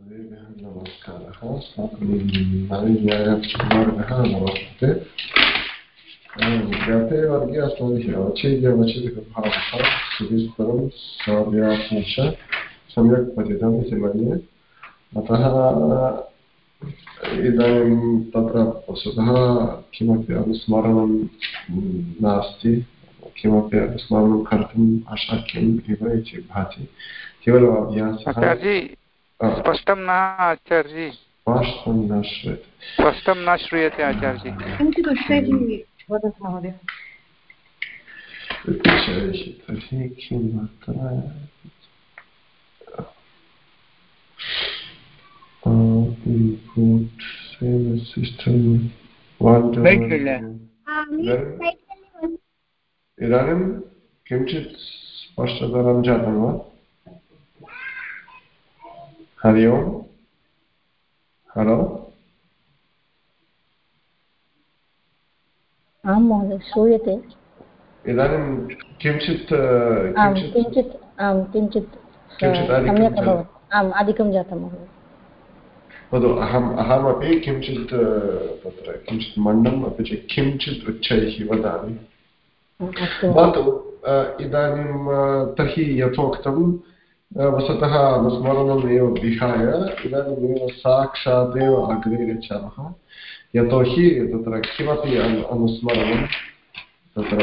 नमस्कारः अस्माकं नवीन्यायमार्गः नमस्ते गते वर्गे अस्माभिः अवच्छेद्यवच्छेदकभावः सुविस्तरं च सम्यक् पठितम् इति मन्ये अतः इदानीं तत्र वस्तुतः किमपि अनुस्मरणं नास्ति किमपि अनुस्मरणं कर्तुम् अशक्यम् इव इति भाति केवलम् अभ्यासः स्पष्टं न आचार्यजी। स्पष्टं न श्रूयते। स्पष्टं न श्रूयते आचार्यजी। किञ्चित् वदतु महोदय। तर्हि इदानीं किञ्चित् स्पष्टतरं जातं वा? हरि ओम्। हलो। आं महोदय श्रूयते। इदानीं किञ्चित् किञ्चित् आं किञ्चित् सम्यक् अभवत्। आम् अधिकं जातं महोदय। वदतु अहम् अहमपि किञ्चित् तत्र किञ्चित् मण्डम् अपि च किञ्चित् उच्चैः वदामि। भवतु इदानीं तर्हि यथोक्तं वस्तुतः अनुस्मरणम् विहाय, इदानीमेव साक्षात् एव अग्रे गच्छामः। यतोहि तत्र किमपि अनुस्मरणं तत्र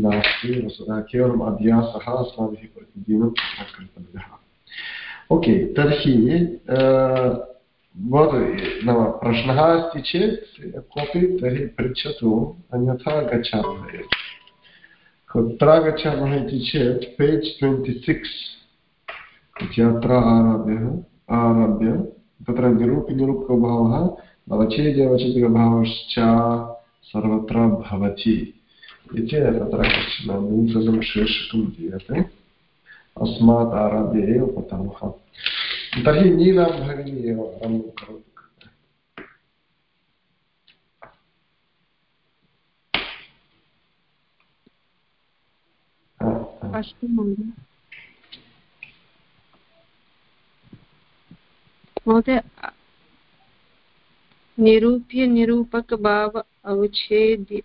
नास्ति वस्तुतः केवलम् अभ्यासः अस्माभिः प्रतिदिनं कर्तव्यः। ओके, तर्हि नाम प्रश्नः अस्ति चेत् कोऽपि तर्हि पृच्छतु, अन्यथा गच्छामः। कुत्र गच्छामः इति चेत्, पेज् ट्वेण्टि सिक्स् इत्यत्र आरभ्य आरभ्य तत्र निरूपिनिरूपकभावः अवचेद्यवचेदिकभावश्च सर्वत्र भवति इति तत्र कश्चन नूतनं शीर्षकं दीयते अस्मात् आरभ्य एव पठामः तर्हि नीलां भगिनी एव आरम्भं करोतु अस्तु महोदय महोदय, निरूप्य निरूपकभाव अवच्छेद्य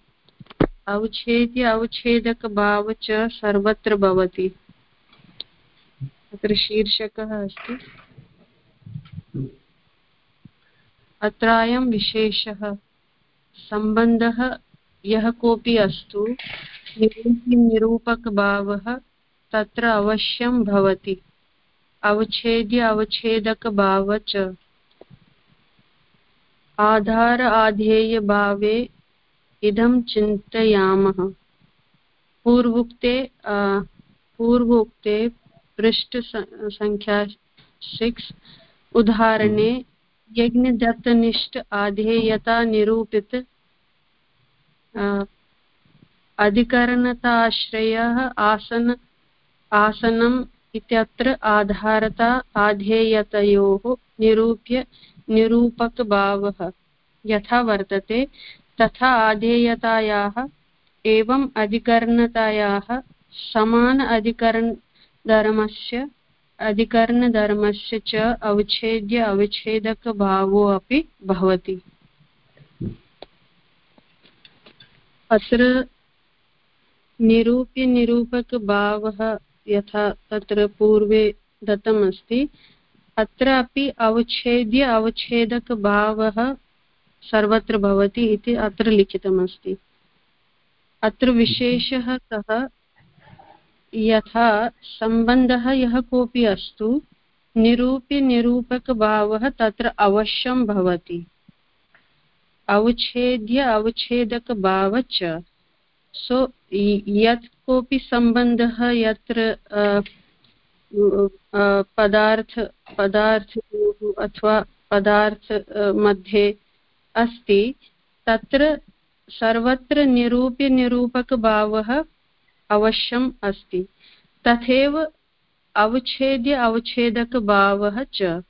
अवच्छेद्य अवच्छेदकभाव च सर्वत्र भवति। अत्र शीर्षकः अस्ति। अत्रायं विशेषः, सम्बन्धः यः कोऽपि अस्तु निरूप्यनिरूपकभावः तत्र अवश्यं भवति। अवच्छेद्य अवच्छेदकभाव च आधार आधेयभावे इदं चिन्तयामः। पूर्वोक्ते पूर्वोक्ते पृष्ठसङ्ख्या सिक्स् उदाहरणे, यज्ञदत्तनिष्ठ आधेयता निरूपित अधिकरणताश्रयः आसन आसनम् इत्यत्र आधारता आधेयतयोः निरूप्य निरूपकभावः यथा वर्तते, तथा आधेयतायाः एवम् अधिकरणतायाः समान अधिकरणधर्मस्य अधिकरणधर्मस्य च अवच्छेद्य अवच्छेदकभावो अपि भवति। अत्र निरूप्यनिरूपकभावः यथा तत्र पूर्वे दत्तमस्ति। अत्र अपि अवच्छेद्य अवच्छेदकभावः सर्वत्र भवति इति अत्र लिखितमस्ति। अत्र विशेषः कः यथा सम्बन्धः यः कोऽपि अस्तु निरूप्यनिरूपकभावः तत्र अवश्यं भवति। अवच्छेद्य अवच्छेदकभाव च सो यत् कोऽपि सम्बन्धः यत्र पदार्थ पदार्थयोः अथवा पदार्थ मध्ये अस्ति तत्र सर्वत्र निरूप्यनिरूपकभावः अवश्यम् अस्ति। तथैव अवच्छेद्य अवच्छेदकभावः च।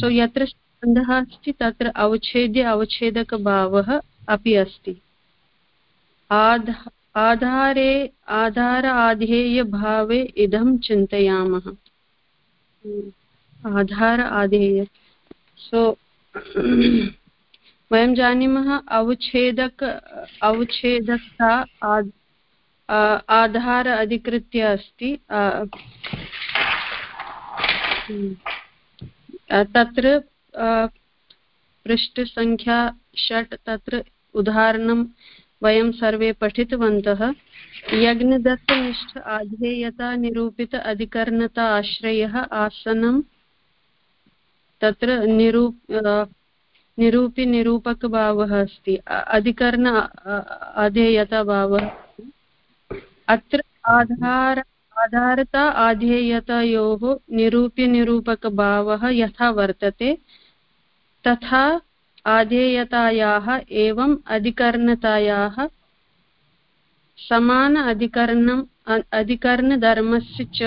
सो यत्र सम्बन्धः अस्ति तत्र अवच्छेद्य अवच्छेदकभावः अपि अस्ति। आध आधारे आधार आधेय आधेयभावे इदं चिन्तयामः। आधार आधेय सो वयं जानीमः अवच्छेदक अवच्छेदकता आधार अधिकृत्य अस्ति। तत्र पृष्ठसङ्ख्या षट् तत्र उदाहरणं वयं सर्वे पठितवन्तः। यज्ञदत्तनिष्ठ आधेयता निरूपित अधिकरणता आश्रयः आसनं तत्र निरूप निरूपि निरूपकभावः अस्ति। अधिकरण अधेयताभावः अत्र आधार, आधारता आधेयतयोः निरूप्यनिरूपकभावः यथा वर्तते, तथा आधेयतायाः एवम् अधिकरणतायाः समान अधिकरणम् अधिकरणधर्मस्य च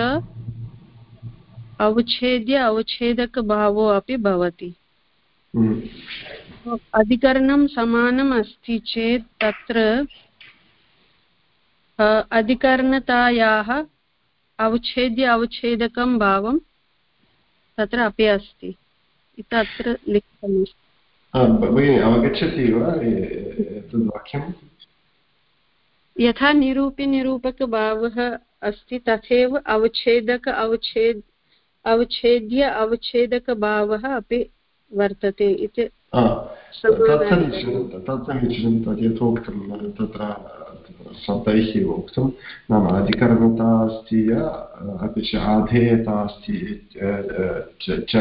अवच्छेद्य अवच्छेदकभावो अपि भवति। हम्म। अधिकरणं समानम् अस्ति चेत् तत्र अधिकरणतायाः अवच्छेद्य अवच्छेदकं भावं तत्र अपि अस्ति। तत्र लिखितमस्ति। अवगच्छति वा एतद् वाक्यं यथा निरूप्यनिरूपकभावः अस्ति तथैव अवच्छेदक अवच्छेद अवच्छेद्य अवच्छेदकभावः अपि वर्तते इति तत् समीचीनं तत् यथोक्तं तत्र शब्दैः उक्तं नाम अधिकरणता अस्ति या अपि च आधेयता अस्ति च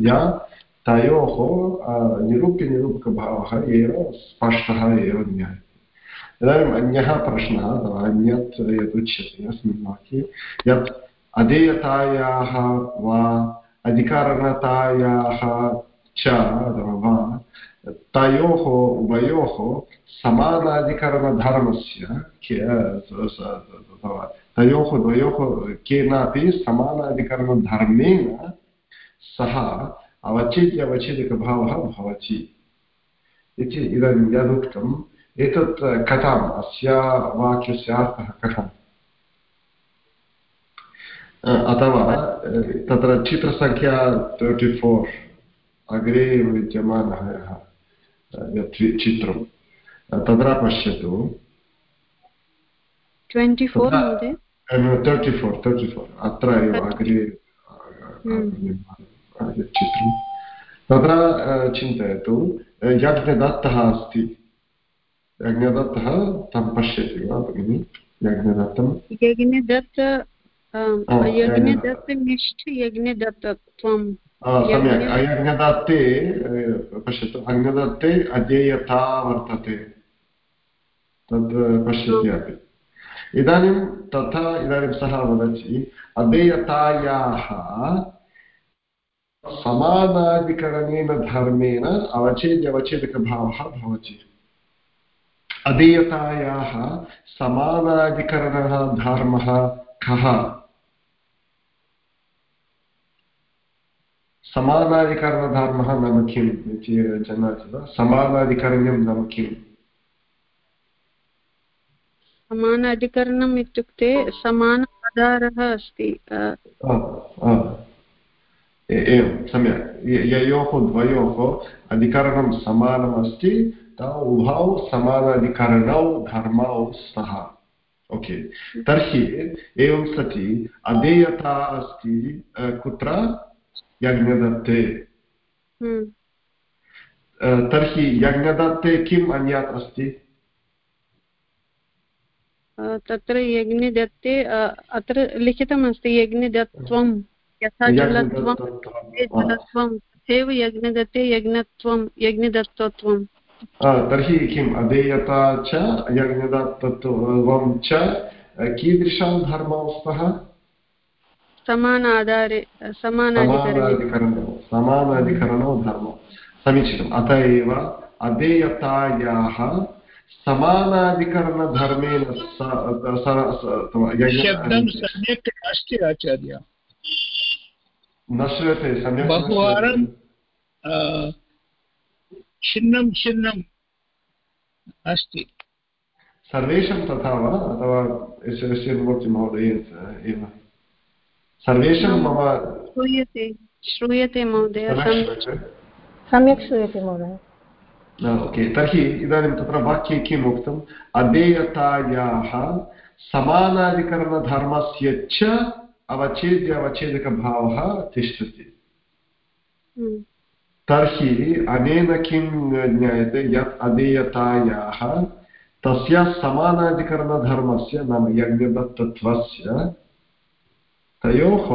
या तयोः निरूप्यनिरूपकभावः एव स्पष्टः एव ज्ञायते। इदानीम् अन्यः प्रश्नः अथवा अन्यत् यदुच्यते अस्मिन् वाक्ये, यत् अधेयतायाः वा अधिकारणतायाः च अथवा वा, तयोः, उभयोः समानाधिकरणधर्मस्य तयोः द्वयोः केनापि समानाधिकरणधर्मेण सः अवचिद्य अवचिदिकभावः भवति इति इदानीं यदुक्तम् एतत् कथाम् अस्य वाक्यस्य अर्थः कः अथवा तत्र चित्रसङ्ख्या तर्टि फोर् अग्रे विद्यमानः यः चित्रं। तत्र पश्यतु। तर्टि फोर् तर्टि फोर् अत्र एव अग्रे चित्रं तत्र चिन्तयतु यज्ञदत्तः अस्ति यज्ञदत्तः तं पश्यति वा भगिनि यज्ञदत्तं यज्ञदत्त यज्ञदत्तनिष्ठ यज्ञदत्तत्वं सम्यक् अयज्ञदत्ते पश्यतु अग्नदत्ते अजेयता वर्तते तद् पश्यति अपि इदानीं तथा इदानीं सः वदति अधेयतायाः समानाधिकरणेन धर्मेण अवचेद्यवचेदकभावः भवति। अधीयतायाः समानाधिकरणः धर्मः कः? समानाधिकरणधर्मः नाम किम्? इति जानाति वा? समानाधिकरण्यं नाम किम्? समानाधिकरणम् इत्युक्ते समान आधारः अस्ति। एवं सम्यक्। ययोः द्वयोः अधिकरणं समानमस्ति। ता उभौ समानाधिकरणौ धर्मौ स्तः ओके। तर्हि एवं सति अधेयता अस्ति कुत्र? यज्ञदत्ते। हम्म। तर्हि यज्ञदत्ते किम् अन्यत् अस्ति? तत्र यज्ञदत्ते अत्र लिखितमस्ति यज्ञदत्त्वं यथा जलत्वं जलत्वं तथैव यज्ञदत्ते यज्ञत्वं यज्ञदत्तत्वं। तर्हि किम्? अधेयता च यज्ञदत्तत्वं च कीदृशौ धर्मौ स्तः समानाधारे समानाधिकरणौ। समानाधिकरणौ धर्मौ। समीचीनम्। अत एव अधेयतायाः समानाधिकरणधर्मेण सम्यक् नास्ति आचार्य। न श्रूयते सम्यक् बहुवारं छिन्नं छिन्नम् अस्ति। सर्वेषां तथा वा? अथवा मूर्तिमहोदय एव। सर्वेषां मम श्रूयते महोदय सम्यक् श्रूयते महोदय। ओके तर्हि इदानीं तत्र वाक्ये किम् उक्तम्? अधेयतायाः समानाधिकरणधर्मस्य च अवच्छेद्य अवच्छेदकभावः तिष्ठति। तर्हि अनेन किं ज्ञायते यत् अधेयतायाः तस्य समानाधिकरणधर्मस्य नाम यज्ञदत्तत्वस्य तयोः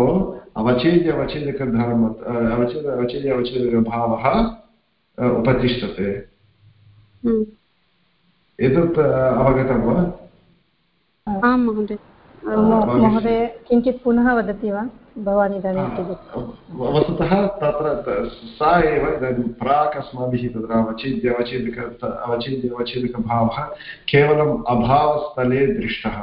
अवच्छेद्य अवच्छेदकधर्म अवच्छेद अवच्छेद्य अवच्छेदकभावः उपतिष्ठते। एतत् अवगतं वा आं महोदय महोदय किञ्चित् पुनः वदति वा? भवान् इदानीं वस्तुतः तत्र सा एव इदानीं प्राक् अस्माभिः तत्र अवच्छेद्य अवच्छेदक अवच्छेद्य अवच्छेदकभावः केवलम् अभावस्थले दृष्टः।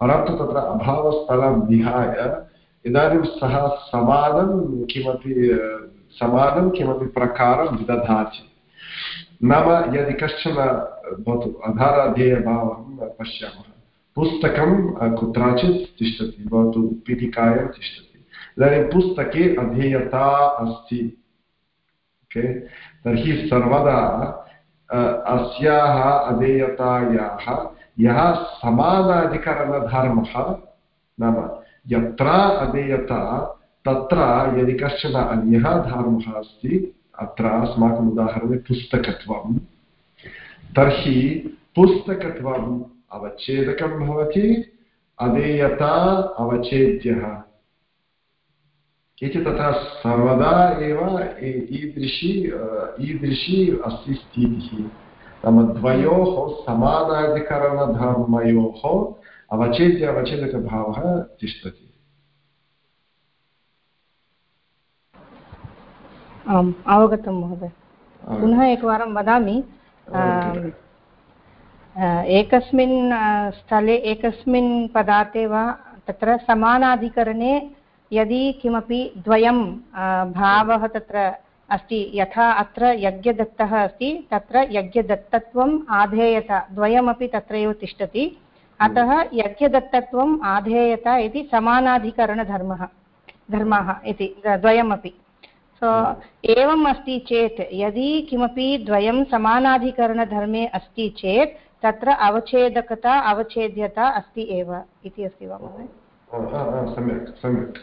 परन्तु तत्र अभावस्थलं विहाय इदानीं सः समानं किमपि समानं किमपि प्रकारं ददाति। नाम यदि कश्चन भवतु अधाराधेयभावं पश्यामः। पुस्तकं कुत्रचित् तिष्ठति, भवतु पीठिकायां तिष्ठति। इदानीं पुस्तके अधेयता अस्ति, ओके? तर्हि सर्वदा अस्याः अधेयतायाः यः समानाधिकरणधर्मः, नाम यत्र अधेयता, तत्र यदि कश्चन अन्यः धर्मः अस्ति, अत्र अस्माकम् उदाहरणे पुस्तकत्वं तर्हि पुस्तकत्वम् अवच्छेदकं भवति अधेयता अवच्छेद्यः। इति तथा सर्वदा एव ईदृशी ईदृशी अस्ति स्थितिः। नाम द्वयोः समानाधिकरणधर्मयोः अवच्छेद्य अवच्छेदकभावः तिष्ठति। आम् अवगतं महोदय। पुनः एकवारं वदामि एकस्मिन् स्थले एकस्मिन् पदार्थे वा तत्र समानाधिकरणे यदि किमपि द्वयं भावः तत्र अस्ति, यथा अत्र यज्ञदत्तः अस्ति, तत्र यज्ञदत्तत्वम् आधेयता, द्वयमपि तत्रैव तिष्ठति। अतः यज्ञदत्तत्वम् आधेयता इति समानाधिकरणधर्मः, धर्मः इति द्वयमपि। सो, एवम् अस्ति चेत्, यदि किमपि द्वयं समानाधिकरणधर्मे अस्ति चेत् तत्र अवच्छेदकता, अवच्छेद्यता अस्ति एव इति अस्ति वा महोदय? सम्यक् सम्यक्।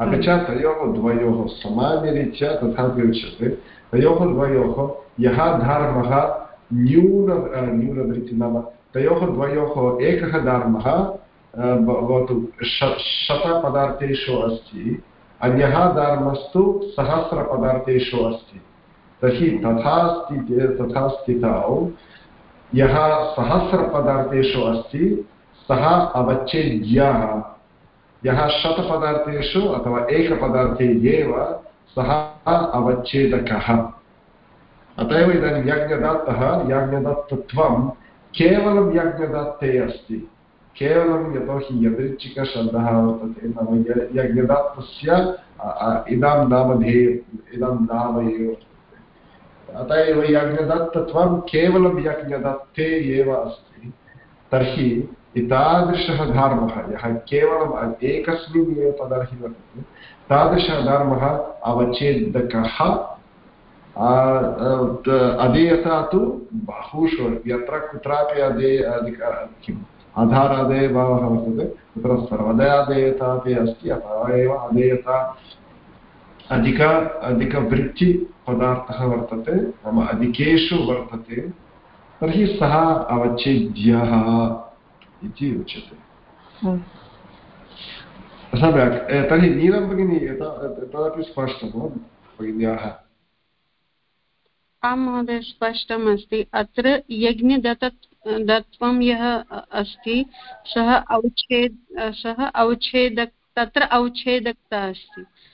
अपि च तयोः द्वयोः सामान्यरीत्या तथापि उच्यते। तयोः द्वयोः यः धर्मः न्यून न्यूनवृत्ति नाम तयोः द्वयोः एकः धर्मः भवतु शतपदार्थेषु अस्ति, अन्यः धर्मस्तु सहस्रपदार्थेषु अस्ति। तर्हि तथा स्थिति तथा स्थितौ यः सहस्रपदार्थेषु अस्ति, सः अवच्छेद्यः। यः शतपदार्थेषु अथवा एकपदार्थे एव, सः अवच्छेदकः। अत एव इदानीं यज्ञदत्तः, यज्ञदत्तत्वं केवलं यज्ञदत्ते अस्ति। केवलं यतोहि यदृच्छिकशब्दः वर्तते, नाम यज्ञदत्तस्य इदं नामधेय इदं नाम एव। अत एव यज्ञदत्तत्वं केवलं यज्ञदत्ते एव अस्ति। तर्हि एतादृशः धर्मः, यः केवलम् एकस्मिन् एव पदर्हि वर्तते, तादृशः धर्मः अवच्छेदकः अधेयता तु बहुषु, यत्र कुत्रापि अधिक, किम् आधारादेयभावः वर्तते, तत्र सर्वदादेयता अपि अस्ति, अतः एव अधेयता अधिक अधिकवृत्तिपदार्थः वर्तते नाम अधिकेषु वर्तते तर्हि सः अवच्छेद्यः इति उच्यते। सम्यक्। तर्हि नीलं भगिनी तदपि स्पष्टं वा भगिन्याः? आं महोदय स्पष्टम् अस्ति। अत्र यज्ञदत्त दत्वं यः अस्ति सः औच्छेद सः औच्छेदक तत्र औच्छेदकता अस्ति।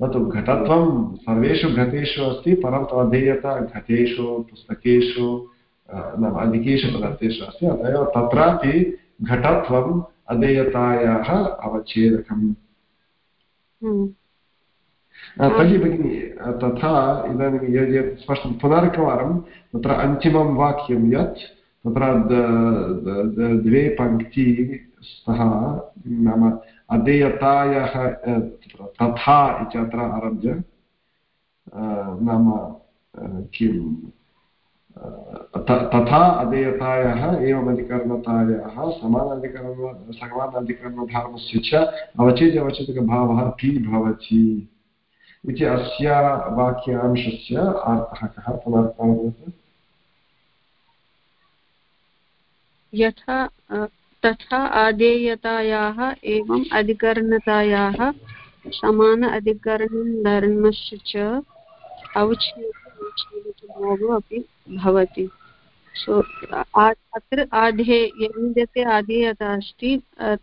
भवतु घटत्वं सर्वेषु घटेषु अस्ति परन्तु अधेयता घटेषु पुस्तकेषु नाम अधिकेषु पदार्थेषु अस्ति अत एव तत्रापि घटत्वम् अधेयतायाः अवच्छेदकम् हम्म। तर्हि भगिनि तथा इदानीं यत् स्पष्टं पुनरेकवारं तत्र अन्तिमं वाक्यं यत् तत्र द्वे पङ्क्ति स्तः नाम अधेयतायाः तथा इति अत्र आरभ्य नाम किं तथा अधेयतायाः एवम् अधिकरणतायाः समानाधिकरण, समानाधिकरणधर्मस्य च अवचेद्य अवचेतकभावः पि भवति इति अस्य वाक्यांशस्य अर्थः कः? पुनः यथा तथा आदेयतायाः एवम् अधिकरणतायाः समान अधिकरणं धर्मस्य च अवच्छेदभावो अपि भवति। सो अत्र आधे यद्यते आधेयता अस्ति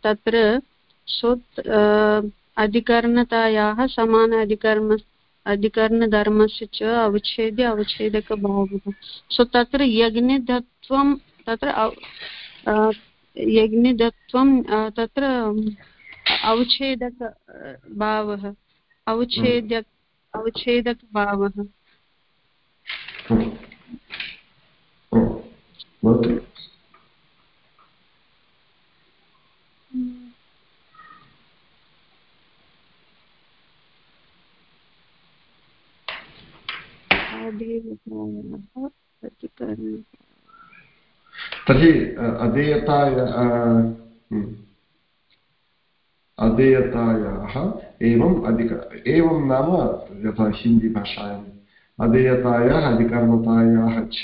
तत्र सो अधिकरणतायाः समान अधिकर्म, अधिकरणधर्मस्य च अवच्छेद्य अवच्छेदकभावः। सो तत्र यज्ञदत्वं तत्र यज्ञदत्वं तत्र अवच्छेदक भावः। अवच्छेद्य अवच्छेदकभावः तर्हि अधेयताय अधेयतायाः एवम् अधिक एवं नाम यथा हिन्दीभाषायाम् अधेयतायाः अधिकर्मतायाः च।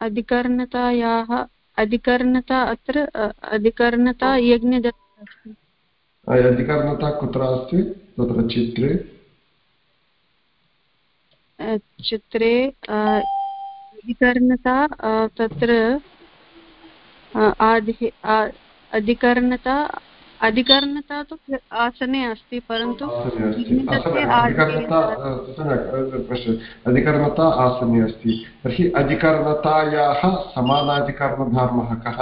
अधिकर्णतायाः अधिकर्णता अत्र अधिकर्णता यज्ञदत्त अस्ति अधिकर्णता कुत्र अस्ति? तत्र चित्रे। चित्रे अधिकर्णता तत्र अधिकर्णता अधिकर्णता तु आसने अस्ति परन्तु अधिकर्णता आसने अस्ति। तर्हि अधिकर्णतायाः समानाधिकरणधर्मः कः?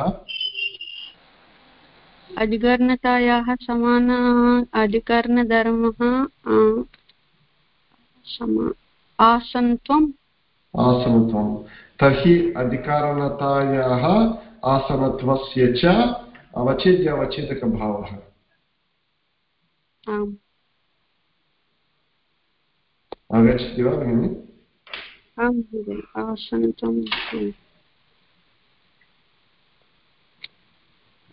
अधिकर्णतायाः समान अधिकरणधर्मः आसनत्वम् आसनत्वं तर्हि अधिकारणतायाः आसनत्वस्य च अवच्छेद्य अवच्छेदकभावः। आगच्छति वा भगिनि।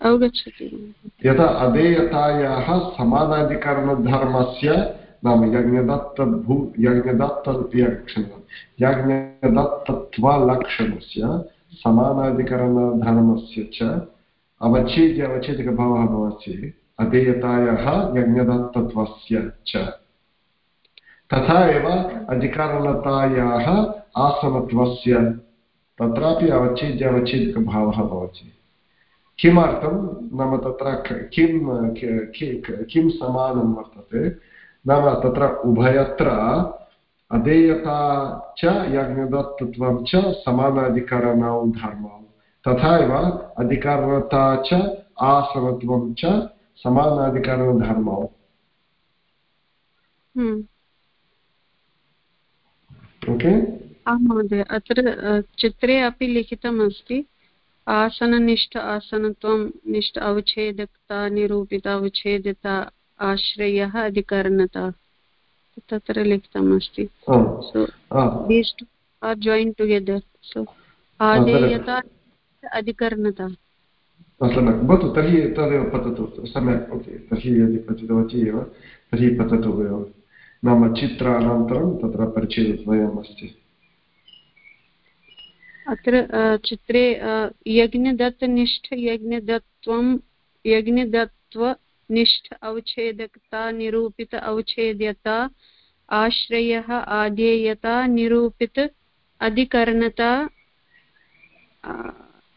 अवगच्छति। यथा अधेयतायाः समानाधिकरणधर्मस्य नाम यज्ञदत्तभू यज्ञदत्त यज्ञदत्तत्वलक्षणस्य, समानाधिकरणधर्मस्य च, अवच्छेद्य अवच्छेदकभावः भवति अधेयतायाः यज्ञदत्तत्वस्य च। तथा एव अधिकरणतायाः आसनत्वस्य, तत्रापि अवच्छेद्य अवच्छेदकभावः भवति। किमर्थं नाम तत्र किं किं समानं वर्तते? नाम तत्र उभयत्र अधेयता च यज्ञदत्तत्वं च समानाधिकरणौ धर्मौ। तथा एव अधिकरणता च आसनत्वं च समानाधिकरणधर्मौ ओके? आं महोदय अत्र चित्रे अपि लिखितमस्ति आसननिष्ठ आसनत्वं निष्ठ अवच्छेदकता निरूपित अवच्छेदता आश्रयः अधिकरणता। तत्र लिखितमस्ति। So these two are join together so आदेयता अधिकरणता। सम्यक्। भवतु तर्हि तदेव पततु। सम्यक् ओके। तर्हि यदि पतितवती एव तर्हि पततु एव नाम चित्रानन्तरं तत्र परिचयद्वयम् अस्ति अत्र चित्रे यज्ञदत्तनिष्ठ यज्ञदत्त्वं यज्ञदत्त्वनिष्ठ अवच्छेदकता, निरूपित अवच्छेद्यता, आश्रयः, आधेयता, निरूपित अधिकरणता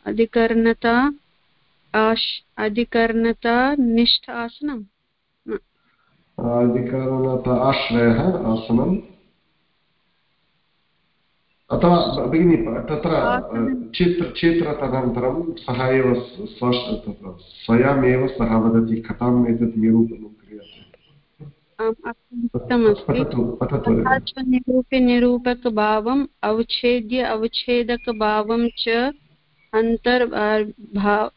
अधिकरणता, आश्, अधिकरणता, निष्ठ आसनम्। अधिकरणता, आश्रयः, आसनम्। अथवा भगिनि तत्र चित्र चित्र तदनन्तरं सः एव स्वयमेव सः वदति कथम् एतत् निरूपणं क्रियते। निरूपकभावम् अवच्छेद्य अवच्छेदकभावं च अन्तर्भाव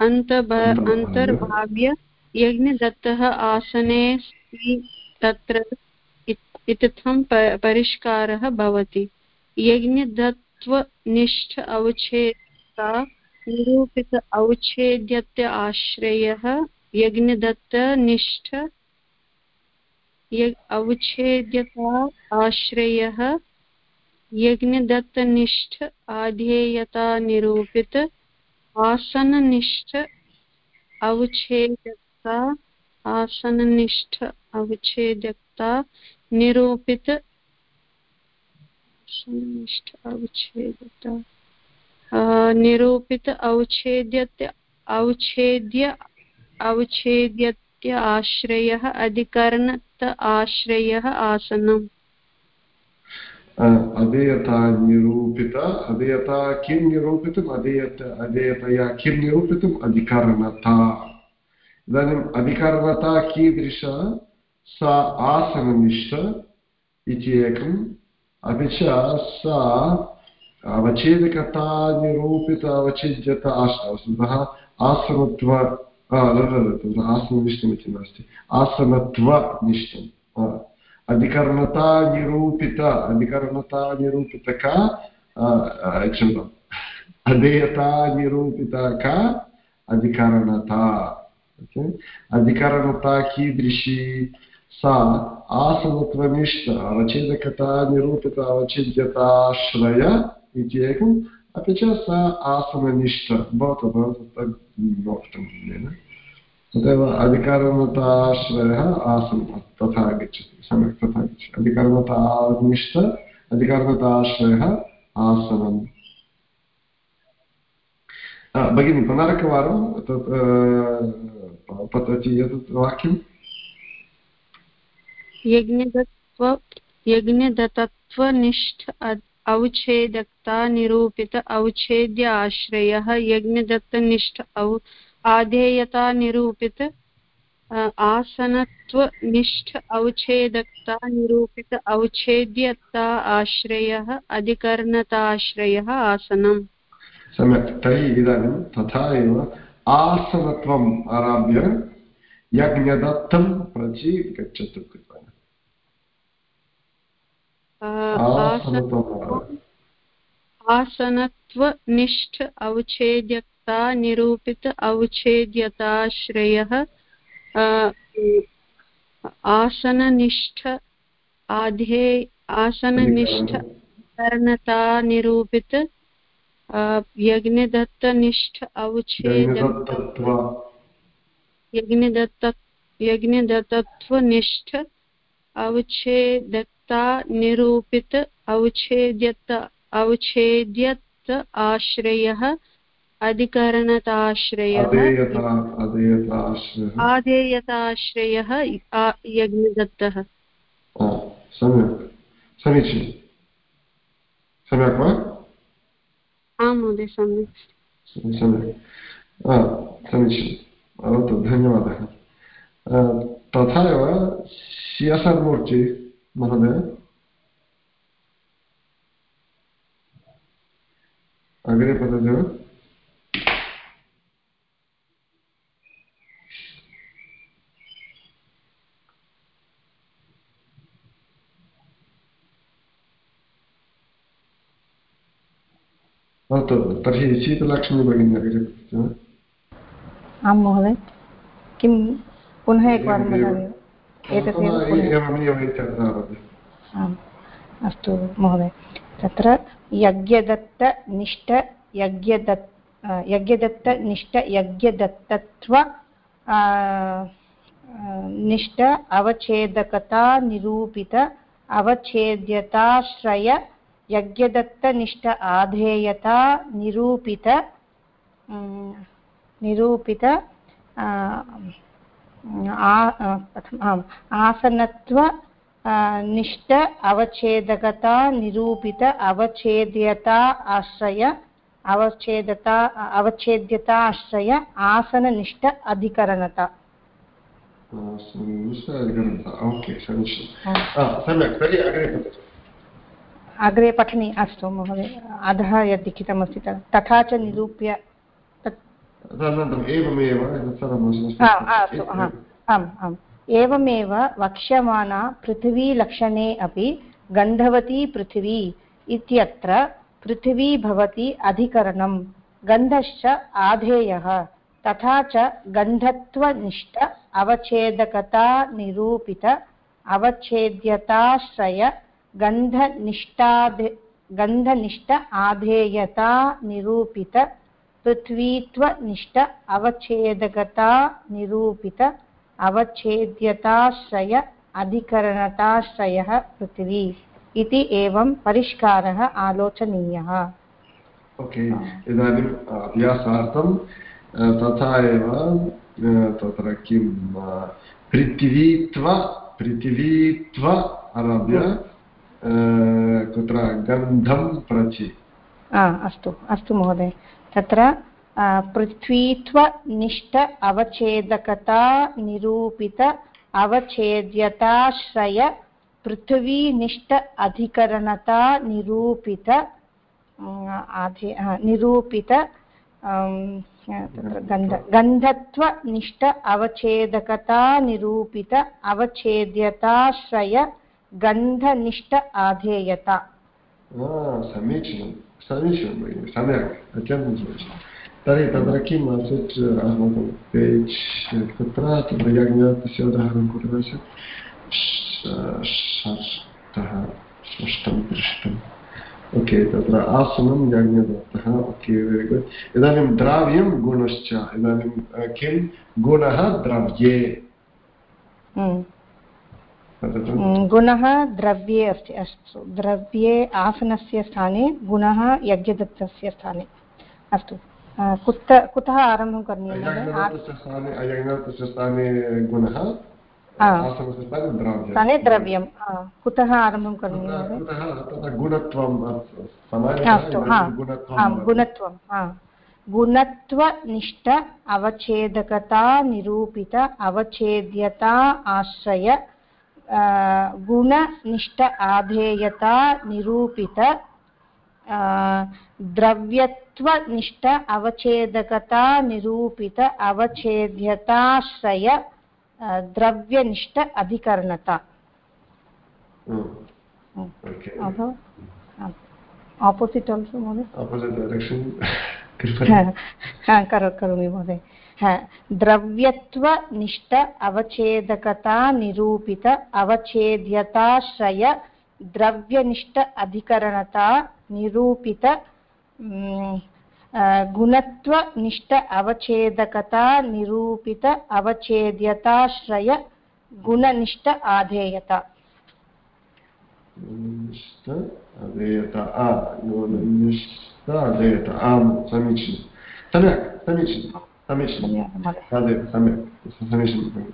अन्तर्भाव्य। यज्ञदत्तः आसने तत्र इत्थं परिष्कारः भवति। यज्ञदत्त्वनिष्ठ अवच्छेदता निरूपित औच्छेद्यत्य आश्रयः यज्ञदत्तनिष्ठ अवच्छेद्यता आश्रयः यज्ञदत्तनिष्ठ आधेयता निरूपित, आसननिष्ठ अवच्छेदकता आसननिष्ठ अवच्छेदकता निरूपित निरूपित औच्छेद्यत्य औच्छेद्य अवच्छेद्यत्य आश्रयः, अधिकरणत आश्रयः आसनम्। अधेयता निरूपित, अधेयता किं निरूपितम्? अधेयत, अधेयतया किं निरूपितम्? अधिकरणता। इदानीम् अधिकरणता कीदृश? सा आसननिष्ठ इति एकम्, अपि च सा अवच्छेदकता निरूपित अवच्छेद्यता अतः आसनत्व आसननिष्ठमिति नास्ति। आसनत्वनिष्ठम् अधिकरणता निरूपित का क्षम्यताम्। अधेयतानिरूपित का अधिकरणता। अधिकरणता कीदृशी? सा आसनत्वनिष्ठ अवच्छेदकता, निरूपित अवच्छेद्यताश्रय इति एकम्, अपि च सा आसननिष्ठ, भवतु भवतु, तद् तदेव अधिकरणताश्रयः आसन्, तथा गच्छति, सम्यक् तथा गच्छति। अधिकरणतानिष्ठ अधिकरणताश्रयः आसनम्। भगिनि, पुनरेकवारं तत् पतति एतत् वाक्यं यज्ञदत्व यज्ञदत्तत्वनिष्ठ औच्छेदकता निरूपित औच्छेद्य आश्रयः यज्ञदत्तनिष्ठ औ आधेयता निरूपित आसनत्वनिष्ठ औच्छेदकता निरूपित औच्छेद्यता आश्रयः। अधिकरणताश्रयः आसनम्। सम्यक्। तर्हि इदानीं तथा एव आसनत्वम् आरभ्य यज्ञदत्तं प्रचि गच्छतु। आसनत्वनिष्ठ यथा निरूपित अवच्छेद्यताश्रयः आसननिष्ठ आधे आसननिष्ठ कर्णता निरूपित यज्ञदत्तनिष्ठ अवच्छेद यज्ञदत्त यज्ञदत्तत्वनिष्ठ अवच्छेदता निरूपित अवच्छेद्यत अवच्छेद्यत आश्रयः अधिकरणताश्रयः आधेयताश्रयः यज्ञदत्तः। सम्यक्। समीचीनं। सम्यक् वा? आं महोदय सम्यक्। सम्यक्। समीचीनं। भवतु धन्यवादः। तथा एव महोदय अग्रे पतति वा भवतु तर्हि शीतलक्ष्मी भगिनी अग्रे आं महोदय किं पुनः एकवारं वदामि आम् अस्तु महोदय। तत्र यज्ञदत्तनिष्ठ यज्ञदत् यज्ञदत्तनिष्ठ यज्ञदत्तत्व निष्ठ अवच्छेदकता निरूपित अवच्छेद्यताश्रय यज्ञदत्तनिष्ठ आधेयता निरूपित निरूपित आम् आसनत्व निष्ठ अवच्छेदकता निरूपित अवच्छेद्यता आश्रय अवच्छेदता अवच्छेद्यता आश्रय आसननिष्ठ अधिकरणता। अग्रे पठनि अस्तु महोदय। अधः यद् लिखितमस्ति तथा च निरूप्य अस्तु आम् आम् एवमेव वक्ष्यमाणा पृथिवीलक्षणे अपि गन्धवती पृथिवी इत्यत्र पृथिवी भवति अधिकरणं। गन्धश्च आधेयः, तथा च गन्धत्वनिष्ठ अवच्छेदकता निरूपित अवच्छेद्यताश्रय गन्धनिष्ठाधे गन्धनिष्ठ आधेयता निरूपित पृथ्वीत्वनिष्ठ अवच्छेदकता निरूपित अवच्छेद्यताश्रय अधिकरणताश्रयः पृथिवी इति एवं परिष्कारः आलोचनीयः। ओके इदानीम् अभ्यासार्थं तथा एव तत्र किं पृथिवीत्व पृथिवीत्व आरभ्य कुत्र गन्धं प्रचि। अस्तु अस्तु महोदय। तत्र पृथ्वीत्वनिष्ठ अवच्छेदकता निरूपित अवच्छेद्यताश्रय पृथिवीनिष्ठ अधिकरणता निरूपित निरूपित गन्ध गन्धत्वनिष्ठ अवच्छेदकता निरूपित अवच्छेद्यताश्रय गन्धनिष्ठ आधेयता। समीचीनं समीचीनं भगिनि सम्यक् अत्यन्तं समीचीनं तर्हि तत्र किम् आसीत् अस्माकं पेज् कुत्र तत्र यज्ञस्य उदाहरणं कुर्मः षष्टः षष्टं पृष्ठम् ओके, तत्र आसनं यज्ञदत्तः ओके वेरि गुड् इदानीं द्रव्यं गुणश्च. इदानीं किं? गुणः द्रव्ये. गुणः द्रव्ये अस्ति अस्तु। द्रव्ये आसनस्य स्थाने गुणः यज्ञदत्तस्य स्थाने। अस्तु। कुत कुतः आरम्भं करणीयं स्थाने द्रव्यं कुतः आरम्भं करणीयं गुणत्वं अस्तु। गुणत्वं गुणत्वनिष्ठ अवच्छेदकता निरूपित अवच्छेद्यता आश्रय गुणनिष्ठ आधेयता निरूपित द्रव्यत्वनिष्ठ अवच्छेदकता निरूपित अवच्छेद्यताश्रय द्रव्यनिष्ठ अधिकरणता आपोसिट् आल्सो महोदय करोमि महोदय द्रव्यत्वनिष्ठ अवच्छेदकता निरूपित अवच्छेद्यताश्रय द्रव्यनिष्ठ अधिकरणता निरूपित गुणत्वनिष्ठ अवच्छेदकता अवच्छेद्यताश्रय गुणनिष्ठ आधेयता। समीचीनं समीचीनं. तदेव सम्यक् समीचीनं.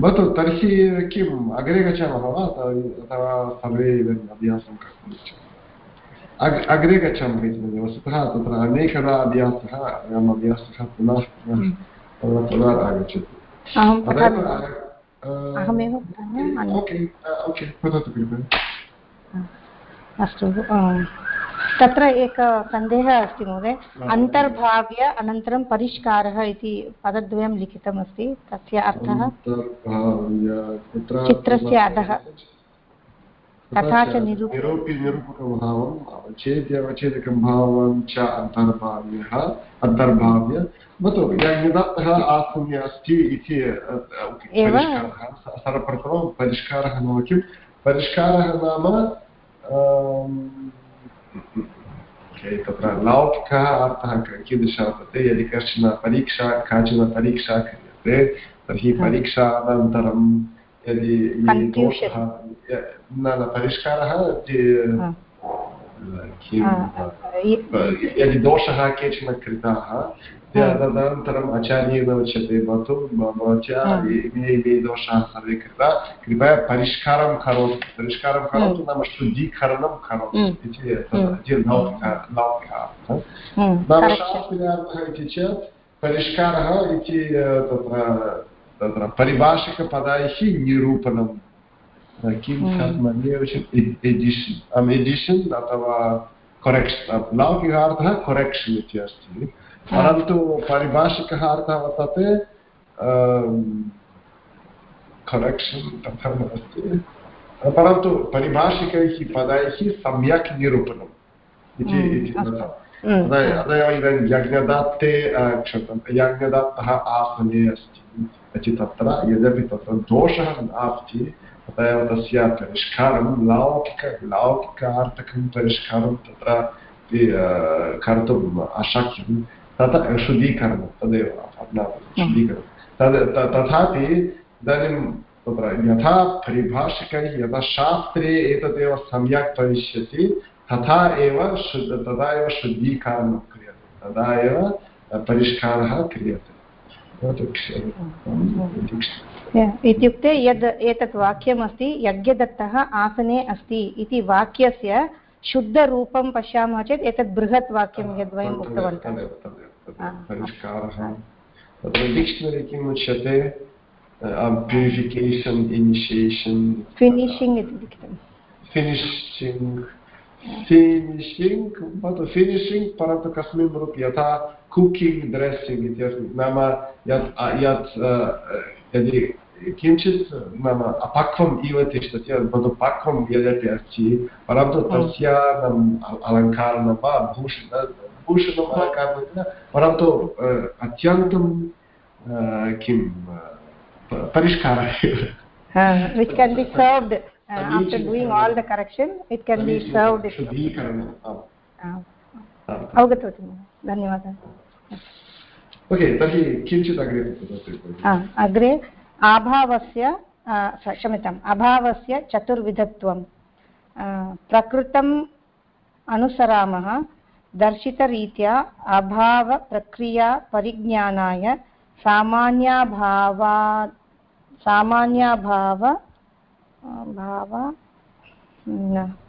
भवतु तर्हि किम् अग्रे गच्छामः वा? अथवा सर्वे इदानीम् अभ्यासं कर्तुम् इच्छन्ति अग्रे गच्छामः इति वस्तुतः तत्र अनेकदा अभ्यासः अयम् अभ्यासः पुनः पुनः पुनः आगच्छति. ओके ओके वदतु कृपया. अस्तु तत्र एक सन्देहः अस्ति महोदय। अन्तर्भाव्य अनन्तरं परिष्कारः इति पदद्वयं लिखितमस्ति। तस्य अर्थः? चित्रस्य अधः। तथा च निरूपकभावम् अवच्छेदकं भावं च अन्तर्भाव्यः अन्तर्भाव्य। भवतु यदर्थः आसन्य अस्ति इति सर्वप्रथमं परिष्कारः नाम किं परिष्कारः नाम तत्र लौकिकः अर्थः कीदृशः वर्तते यदि कश्चन परीक्षा काचन परीक्षा क्रियते तर्हि परीक्षानन्तरं यदि दोषः न न परिष्कारः किं यदि दोषः केचन कृताः तदनन्तरम् आचार्येण उच्यते भवतु भवत्या दोषाः सर्वे कृता कृपया परिष्कारं करोतु। परिष्कारं करोतु नाम शुद्धीकरणं करोतु इति लौकिकः नाम शास्त्रीयार्थः इति चेत् परिष्कारः इति तत्र तत्र परिभाषिकपदैः निरूपणं। किं एडिशन्। अथवा करेक्षन् लौकिकार्थः करेक्षन् इति अस्ति। परन्तु परिभाषिकः अर्थः वर्तते करेक्षन् तथा नास्ति परन्तु परिभाषिकैः पदैः सम्यक् निरूपणम्। इति तदेव इदानीं यज्ञदत्ते क्षतं यज्ञदत्तः आसने अस्ति। तत्र यद्यपि तत्र दोषः नास्ति अत एव तस्य परिष्कारं लौकिक लौकिकार्थकं परिष्कारं तत्र कर्तुम् अशक्यं तत् शुद्धीकरणं तदेव शुद्धीकरणं। तद् तथापि इदानीं तत्र यथा परिभाषिकैः यथा शास्त्रे एतदेव सम्यक् भविष्यति तथा एव शुद्ध तदा एव शुद्धीकरणं क्रियते तदा एव परिष्कारः क्रियते। इत्युक्ते यद् एतत् वाक्यमस्ति यज्ञदत्तः आसने अस्ति इति वाक्यस्य शुद्धरूपं पश्यामः चेत् एतत् बृहत् वाक्यं यद्वयम् उक्तवन्तः। परिष्कारः तत्र डिक्षनरि किम् उच्यते प्यूरिफिकेशन् इनिशियेशन् फिनिशिङ्ग् इति लिखितं फिनिशिङ्ग् फिनिशिङ्ग् भवतु फिनिशिङ्ग् परन्तु कस्मिन् रूपे यथा कुकिङ्ग् ड्रेसिङ्ग् इत्यस्ति नाम यत् यत् यदि किञ्चित् नाम अपक्वम् इव तिष्ठति भवतु पक्वं यदपि अस्ति परन्तु तस्य अलङ्कारः वा भूषण अलङ्कारः परन्तु अत्यन्तं किं परिष्कारः which can be served uh, after doing all the correction it can be served अवगतवती धन्यवादः। ओके तर्हि किञ्चित् अग्रे अग्रे अभावस्य क्षम्यताम् अभावस्य चतुर्विधत्वं प्रकृतम् अनुसरामः दर्शितरीत्या अभावप्रक्रियापरिज्ञानाय सामान्याभावा सामान्याभाव भाव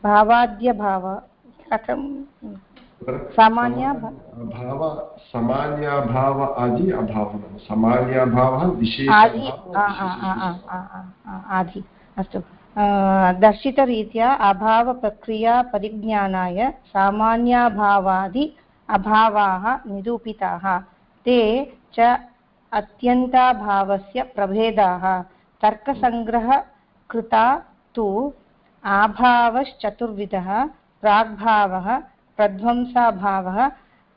भावाद्यभाव कथं? सामान्य भाव सामान्याभाव आदि अभावः सामान्याभावः आदि आदि अस्तु। दर्शितरीत्या अभावप्रक्रियापरिज्ञानाय सामान्याभावादि अभावाः निरूपिताः ते च अत्यन्ताभावस्य प्रभेदाः तर्कसङ्ग्रहकृता तु आभावश्चतुर्विधः प्राग्भावः प्रध्वंसाभावः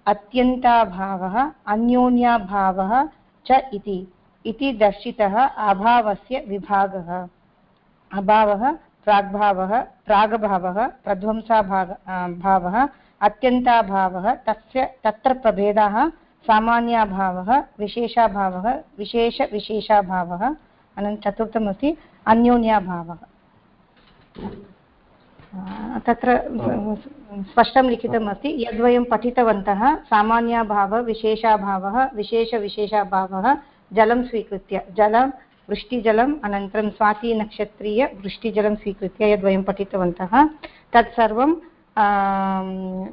अत्यन्ताभावः अन्योन्याभावः च इति दर्शितः अभावस्य विभागः अभावः प्राग्भावः प्रागभावः प्रध्वंसाभाग भावः अत्यन्ताभावः तस्य तत्र प्रभेदाः सामान्याभावः विशेषाभावः विशेषविशेषाभावः अनन्तरं चतुर्थमस्ति अन्योन्याभावः। तत्र स्पष्टं लिखितमस्ति यद्वयं पठितवन्तः सामान्याभावः विशेषाभावः विशेषविशेषाभावः जलं स्वीकृत्य जलं वृष्टिजलम् अनन्तरं स्वातिनक्षत्रीयवृष्टिजलं स्वीकृत्य यद्वयं पठितवन्तः तत्सर्वं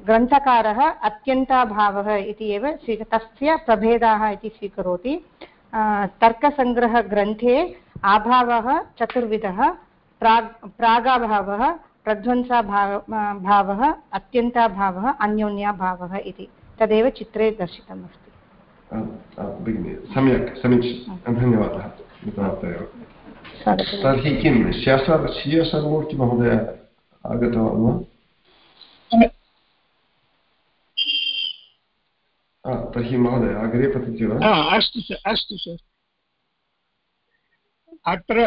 ग्रन्थकारः अत्यन्ताभावः इति एव स्वी तस्य प्रभेदाः इति स्वीकरोति। तर्कसङ्ग्रहग्रन्थे आभावः चतुर्विधः प्राग् प्रागाभावः प्रध्वंसाभाव भावः अत्यन्ताभावः अन्योन्याभावः इति। तदेव चित्रे दर्शितमस्ति। सम्यक् समीचीनं। धन्यवादः। तर्हि किं श्यासर् श्रीयसर्मूर्तिमहोदय आगतवान् वा तर्हि महोदय अग्रे पठति वा अस्तु सर् अस्तु सर् अत्र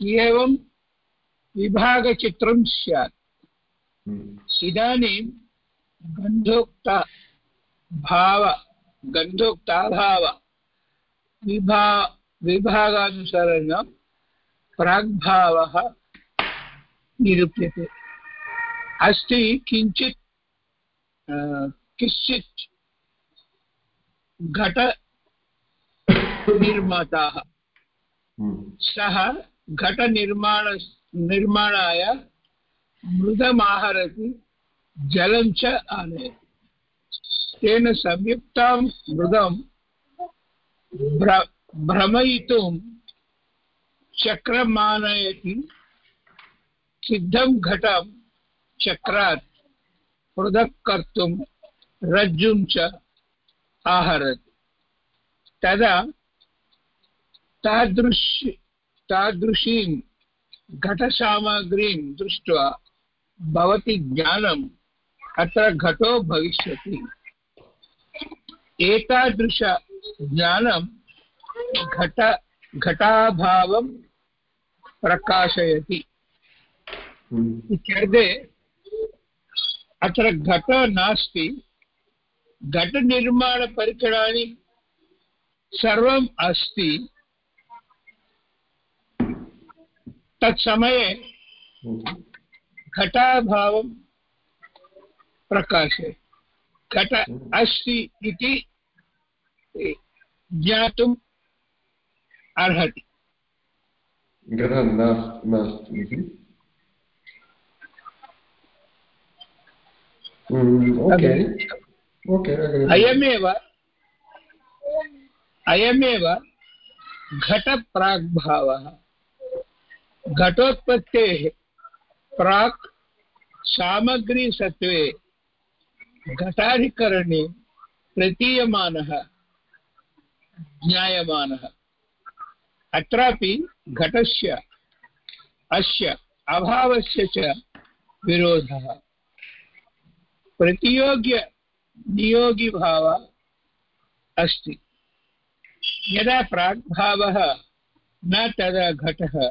एवं विभागचित्रं स्यात् इदानीं गन्धोक्ता भाव गन्धोक्ताभाव विभा विभागानुसरण प्राग्भावः निरूप्यते। अस्ति किञ्चित् किश्चित् घट निर्माताः सः घटनिर्माण निर्माणाय मृदमाहरति जलं च आनयति। तेन संयुक्तां मृदं भ्रमयितुं चक्रमानयति सिद्धं घटं चक्रात् पृथक् कर्तुं रज्जुं च आहरति। तदा तादृश तादृशीं घटसामग्रीं दृष्ट्वा भवति ज्ञानम् अत्र घटो भविष्यति। एतादृश ज्ञानं घट घटाभावं प्रकाशयति। इत्यर्थे अत्र घट नास्ति। घटनिर्माणपरिकराणि सर्वम् अस्ति। तत्समये घटाभावं प्रकाशे घट अस्ति इति ज्ञातुम् अर्हति नास्ति इति अयमेव अयमेव घटप्राग्भावः। घटोत्पत्तेः प्राक् सामग्रीसत्त्वे घटाधिकरणे प्रतीयमानः ज्ञायमानः अत्रापि घटस्य, अस्य अभावस्य च विरोधः। प्रतियोग्य नियोगिभाव अस्ति। यदा प्राग्भावः न तदा घटः,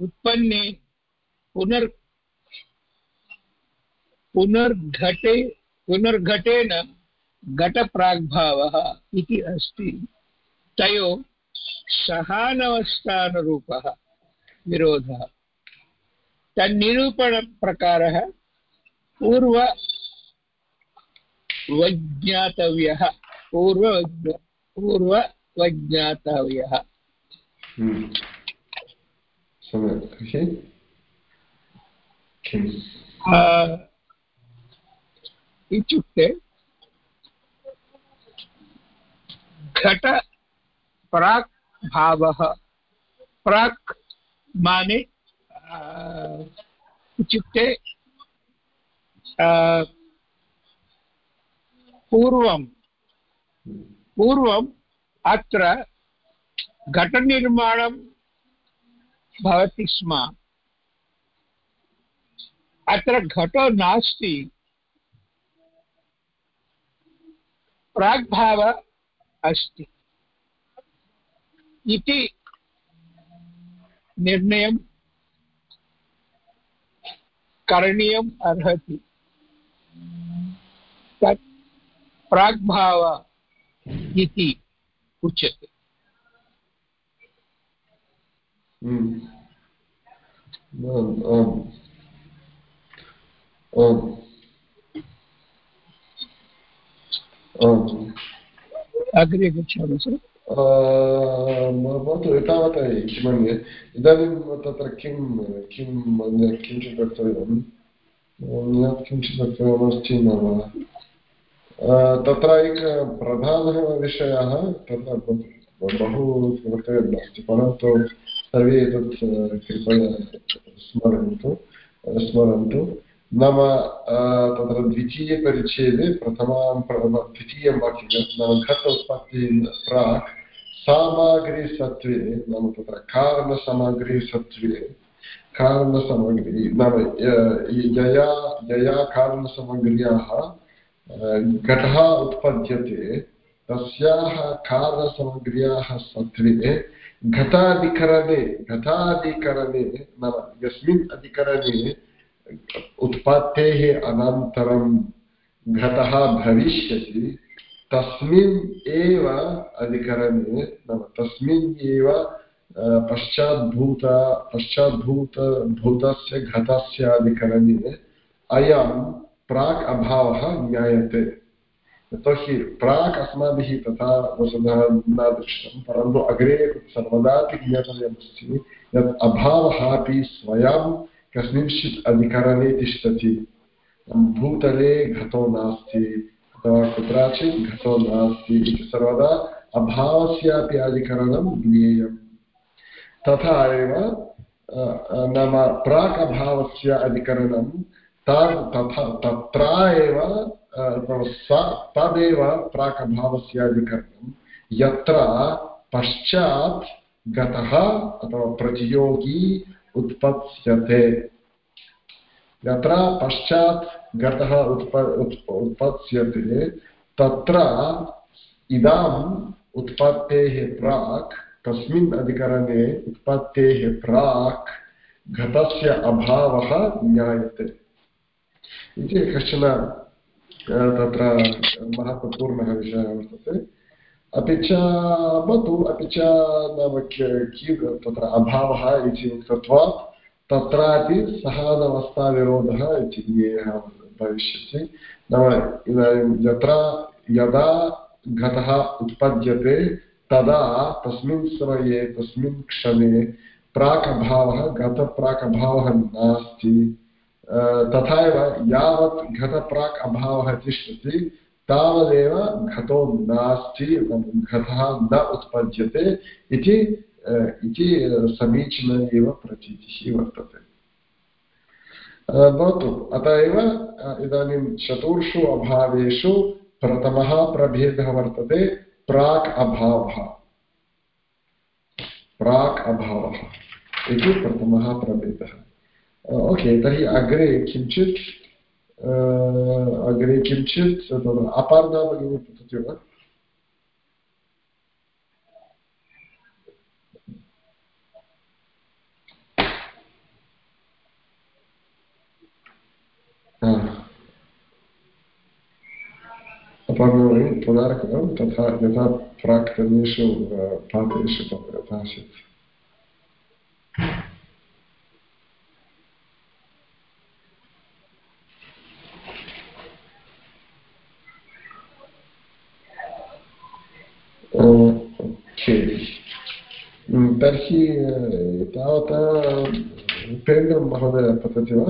उत्पन्ने पुनर्, पुनर्घटे, पुनर्घटेन घटप्राग्भावः इति अस्ति। तयो सहानवस्थानरूपः विरोधः तन्निरूपणप्रकारः पूर्ववज्ञातव्यः पूर्व पूर्ववज्ञातव्यः हम्म। सम्यक्। तर्हि किम्? इत्युक्ते घट प्राक् भावः। प्राक् माने इत्युक्ते पूर्वं पूर्वम् अत्र घटनिर्माणं भवति स्म। अत्र घटो नास्ति। प्राग्भाव अस्ति। इति निर्णयं करणीयम् अर्हति। तत् प्राग्भाव इति उच्यते। आम् अग्रे गच्छामि सर। भवतु एतावता किमन्ये इदानीं तत्र किं किं अन्यत् किञ्चित् वक्तव्यम् अन्यत् किञ्चित् वक्तव्यमस्ति न वा तत्र एकः प्रधानः विषयः तत्र बहु वक्तव्यं नास्ति परन्तु सर्वे एतत् कृपया स्मरन्तु स्मरन्तु। नाम तत्र द्वितीयपरिच्छेदे प्रथमां द्वितीयं वाक्यं नाम घट उत्पत्तिः प्राक् सामग्रीसत्त्वे नाम तत्र कारणसामग्रीसत्त्वे कारणसामग्री नाम यया यया कारणसामग्र्याः घटः उत्पद्यते, तस्याः कारणसामग्र्याः सत्त्वे घटाधिकरणे घटाधिकरणे नाम, यस्मिन् अधिकरणे उत्पत्तेः अनन्तरं घटः भविष्यति। तस्मिन् एव अधिकरणे, नाम तस्मिन् एव पश्चाद्भूत पश्चाद्भूत, भूतस्य, घटस्य अधिकरणे अयं प्राक् अभावः ज्ञायते। यतोहि प्राक् अस्माभिः तथा वस्तुतः न दृष्टं, परन्तु अग्रे सर्वदापि ज्ञातव्यमस्ति यत् अभावः अपि स्वयं कस्मिंश्चित् अधिकरणे तिष्ठति। भूतले घटो नास्ति अथवा कुत्रचित् घटो नास्ति इति सर्वदा अभावस्यापि अधिकरणं ज्ञेयम्। तथा एव नाम प्राक् अभावस्य अधिकरणं तद् तथा, तत्र एव तदेव प्राक् अभावस्य अधिकरणं। यत्र पश्चात् गतः अथवा प्रतियोगी उत्पत्स्यते। यत्र पश्चात् घटः उत्प उत्पत्स्यते, तत्र इदाम् उत्पत्तेः प्राक्, तस्मिन् अधिकरणे उत्पत्तेः प्राक् घटस्य अभावः ज्ञायते। इति कश्चन तत्र महत्त्वपूर्णः विषयः वर्तते। अपि च भवतु, अपि च नाम तत्र अभावः इति उक्तत्वात् तत्रापि सहानवस्थाविरोधः इति ज्ञेयः भविष्यति। नाम इदानीं यत्र यदा घटः उत्पद्यते, तदा तस्मिन् समये, तस्मिन् क्षणे प्राक् अभावः घटप्राक् अभावः नास्ति। तथा एव यावत् घटप्राक् अभावः तिष्ठति, तावदेव घटो नास्ति घटः न उत्पद्यते इति इति समीचीन एव प्रतीतिः वर्तते भवतु अत एव इदानीं चतुर्षु अभावेषु प्रथमः प्रभेदः वर्तते प्राक् अभावः प्राक् अभावः इति प्रथमः प्रभेदः ओके तर्हि अग्रे किञ्चित् अग्रे किञ्चित् अपर्णा भगिनी पठति वा अपार्णवयं पुनर्करं तथा यथा प्राक्तनेषु पाठेषु तत्र आसीत् तर्हि तावता उपेन्द्रं महोदय पतति वा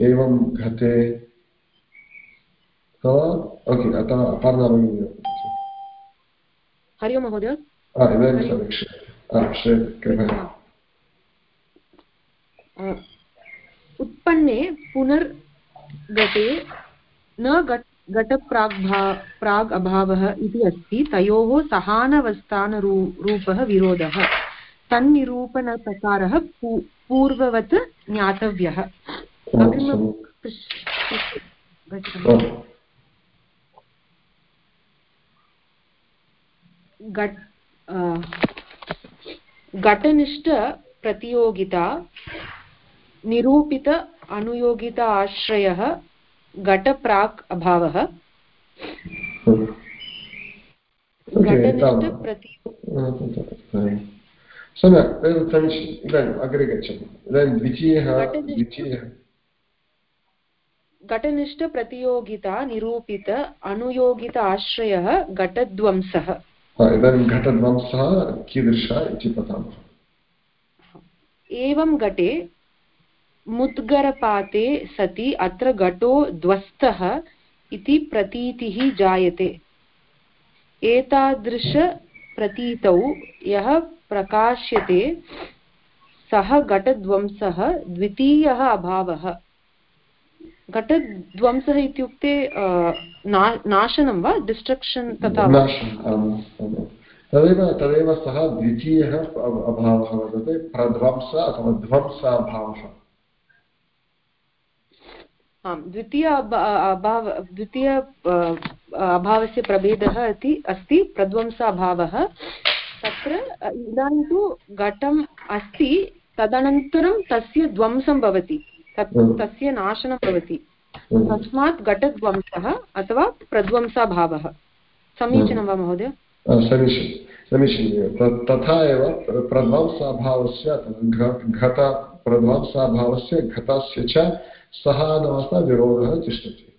एवं घटे ओके अतः अपर्णा भगिनी हरि ओं महोदय। इदानीं उत्पन्ने पुनर्गते न घटप्राग्भा प्राग् अभावः इति अस्ति तयोः सहानवस्थानरू रूपः विरोधः। तन्निरूपणप्रकारः पूर्ववत् ज्ञातव्यः। घटनिष्ठप्रतियोगिता निरूपित अनुयोगिता आश्रयः घटप्राक् अभावः। सम्यक् अग्रे गच्छामः। इदानीं द्वितीयः द्वितीयः घटनिष्ठप्रतियोगिता निरूपित अनुयोगित आश्रयः घटध्वंसः इदानीं घटध्वंसः कीदृशः इति पठामः एवं घटे मुद्गरपाते सति अत्र घटो ध्वस्तः इति प्रतीतिः जायते एतादृशप्रतीतौ यः प्रकाश्यते सः घटध्वंसः द्वितीयः अभावः घटध्वंसः इत्युक्ते नाशनं वा? डिस्ट्रक्षन् तथा तदेव तदेव सः द्वितीयः अभावः वर्तते प्रध्वंस अथवा ध्वंस अभावः आम् द्वितीय अभाव द्वितीय अभावस्य प्रभेदः इति अस्ति प्रध्वंसाभावः। तत्र इदानीं तु घटम् अस्ति तदनन्तरं तस्य ध्वंसं भवति। तस्य नाशनं भवति। तस्मात् घटध्वंसः अथवा प्रध्वंसाभावः। समीचीनं वा महोदय? समीचीनं। समीचीनं। तथा एव प्रध्वंसाभावस्य घट प्रध्वंसाभावस्य घटस्य च सहानावस्थाविरोधः तिष्ठति।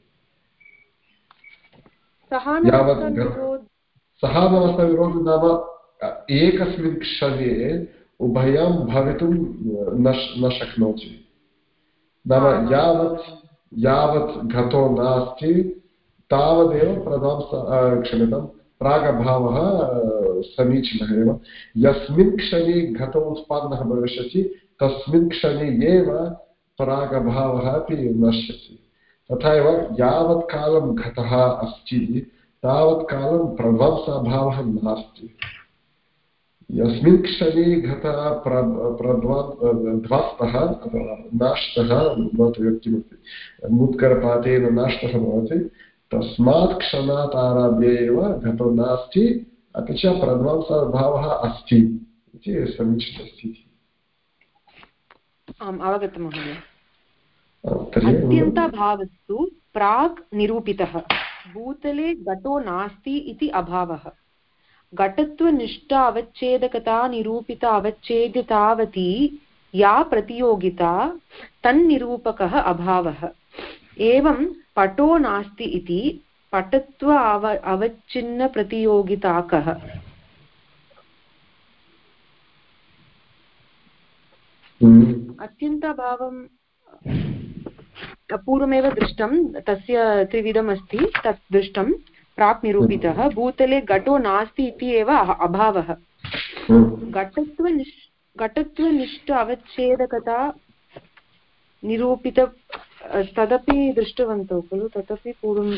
सहानावस्थाविरोधः नाम एकस्मिन् क्षणे उभयं भवितुं न शक्नोति। नाम यावत् यावत् घतो नास्ति, तावदेव प्रथमं क्षम्यतां, प्रागभावः समीचीनः एव। यस्मिन् क्षणे घट उत्पन्नः भविष्यति, तस्मिन् क्षणे एव प्रागभावः अपि नश्यति। तथा एव यावत् कालं घटः अस्ति, तावत् कालं नास्ति। यस्मिन् क्षणे घटः ध्वस्तः नाष्टः भवतु किमपि मुत्करपातेन नष्टः भवति तस्मात् क्षणात् आरभ्य एव घटो नास्ति अपि च प्रध्वंसभावः अस्ति इति समीचीनस्थितिः आम् अवगतं महोदय अत्यन्तभावस्तु प्राक् निरूपितः भूतले घटो नास्ति इति अभावः घटत्वनिष्ठ अवच्छेदकता निरूपित अवच्छेदितावती या प्रतियोगिता तन्निरूपकः अभावः एवं पटो नास्ति इति पटत्व अव अवच्छिन्नप्रतियोगिता कः हम्म। अत्यन्ताभावं पूर्वमेव दृष्टं तस्य त्रिविधम् अस्ति तत् दृष्टं प्राक् निरूपितः भूतले घटो नास्ति इति एव अभावः। घटत्वनिष् घटत्वनिष्ठ अवच्छेदकता निरूपित तदपि दृष्टवन्तौ खलु तदपि पूर्वं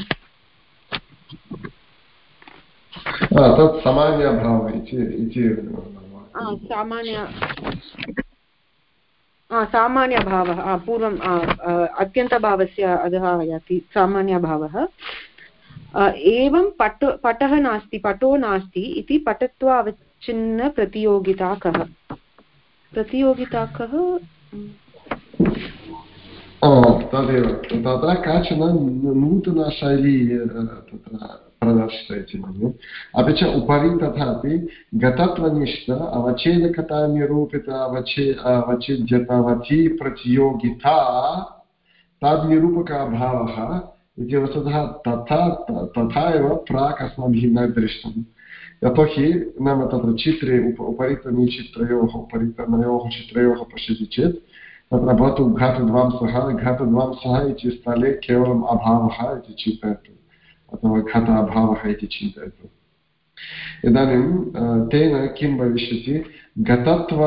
तत् सामान्यभावः इति सामान्य सामान्यभावः पूर्वम् अत्यन्तभावस्य अधः याति सामान्यभावः। एवं पट, पटः नास्ति, पटो नास्ति इति पटत्वा अवच्छिन्न प्रतियोगिता कः? प्रतियोगिता कः? तदेव। तत्र काचन नूतना शैली तत्र प्रदर्शिता इति मन्ये अपि च उपरि तथापि गतत्वनिष्ठ अवच्छेदकता निरूपित अवच्छे अवच्छेद्यतवती प्रतियोगिता तद्निरूपक अभावः इति वस्तुतः तथा तथा एव प्राक् अस्माभिः न दृष्टं यतोहि नाम तत्र चित्रे उप उपरितनीचित्रयोः उपरितनयोः चित्रयोः पश्यति चेत्, तत्र भवतु घातध्वांसः घातध्वांसः इति स्थले केवलम् अभावः इति चिन्तयतु, अथवा घट अभावः इति चिन्तयतु। इदानीं तेन किं भविष्यति? घटत्व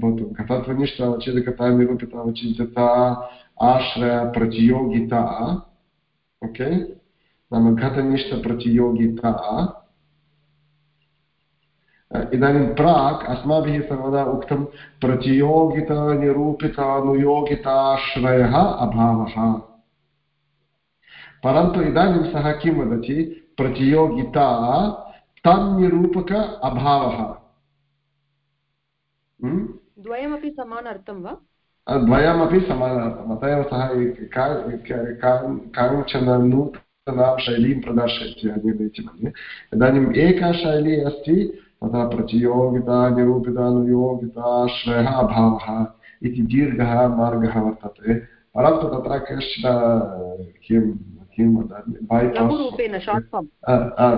भवतु घटत्वनिष्ठ अवचिन्तकता निरूपिता अवचिन्तता आश्रयप्रतियोगिता ओके नाम घटनिष्ठप्रतियोगिता इदानीं प्राक् अस्माभिः सर्वदा उक्तं प्रतियोगितानिरूपितानुयोगिताश्रयः अभावः परन्तु इदानीं सः किं वदति प्रतियोगिता तन्निरूपक अभावः द्वयमपि समानार्थं वा द्वयमपि समानार्थम् अत एव सः काञ्चन नूतनां शैलीं प्रदर्शयति अन्यदेचि मन्ये इदानीम् एका शैली अस्ति, तथा प्रतियोगिता निरूपितानुयोगिताश्रयः अभावः इति दीर्घः मार्गः वर्तते। परन्तु तत्र कश्चन किं किं वदामि बैपास्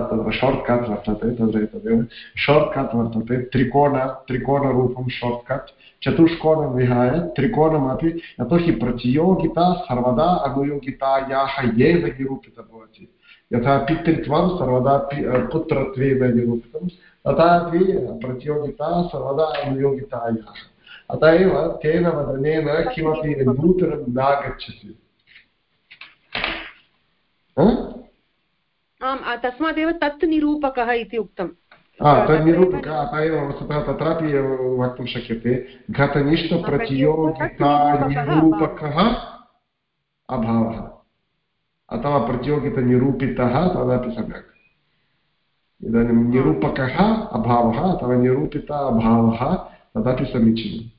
तत्र शार्ट्कट् वर्तते तत्र एतदेव शार्ट्कट् वर्तते त्रिकोण त्रिकोणरूपं शार्ट्कट् चतुष्कोणं विहाय त्रिकोणमपि यतोहि प्रतियोगिता सर्वदा अनुयोगितायाः एव निरूपिता भवति यथा पितृत्वं सर्वदा पुत्रत्वेन निरूपितं तथापि प्रतियोगिता सर्वदा अनुयोगितायाः अत एव तेन वदनेन किमपि नूतनं नागच्छति आम् तस्मादेव तत् निरूपकः इति उक्तम्। तन्निरूपक अत एव वस्तुतः तत्रापि वक्तुं शक्यते। घटनिष्ठप्रतियोगितानिरूपकः अभावः। अथवा प्रतियोगितनिरूपितः तदपि सम्यक्। इदानीं निरूपकः अभावः अथवा निरूपित अभावः तदपि समीचीनम्।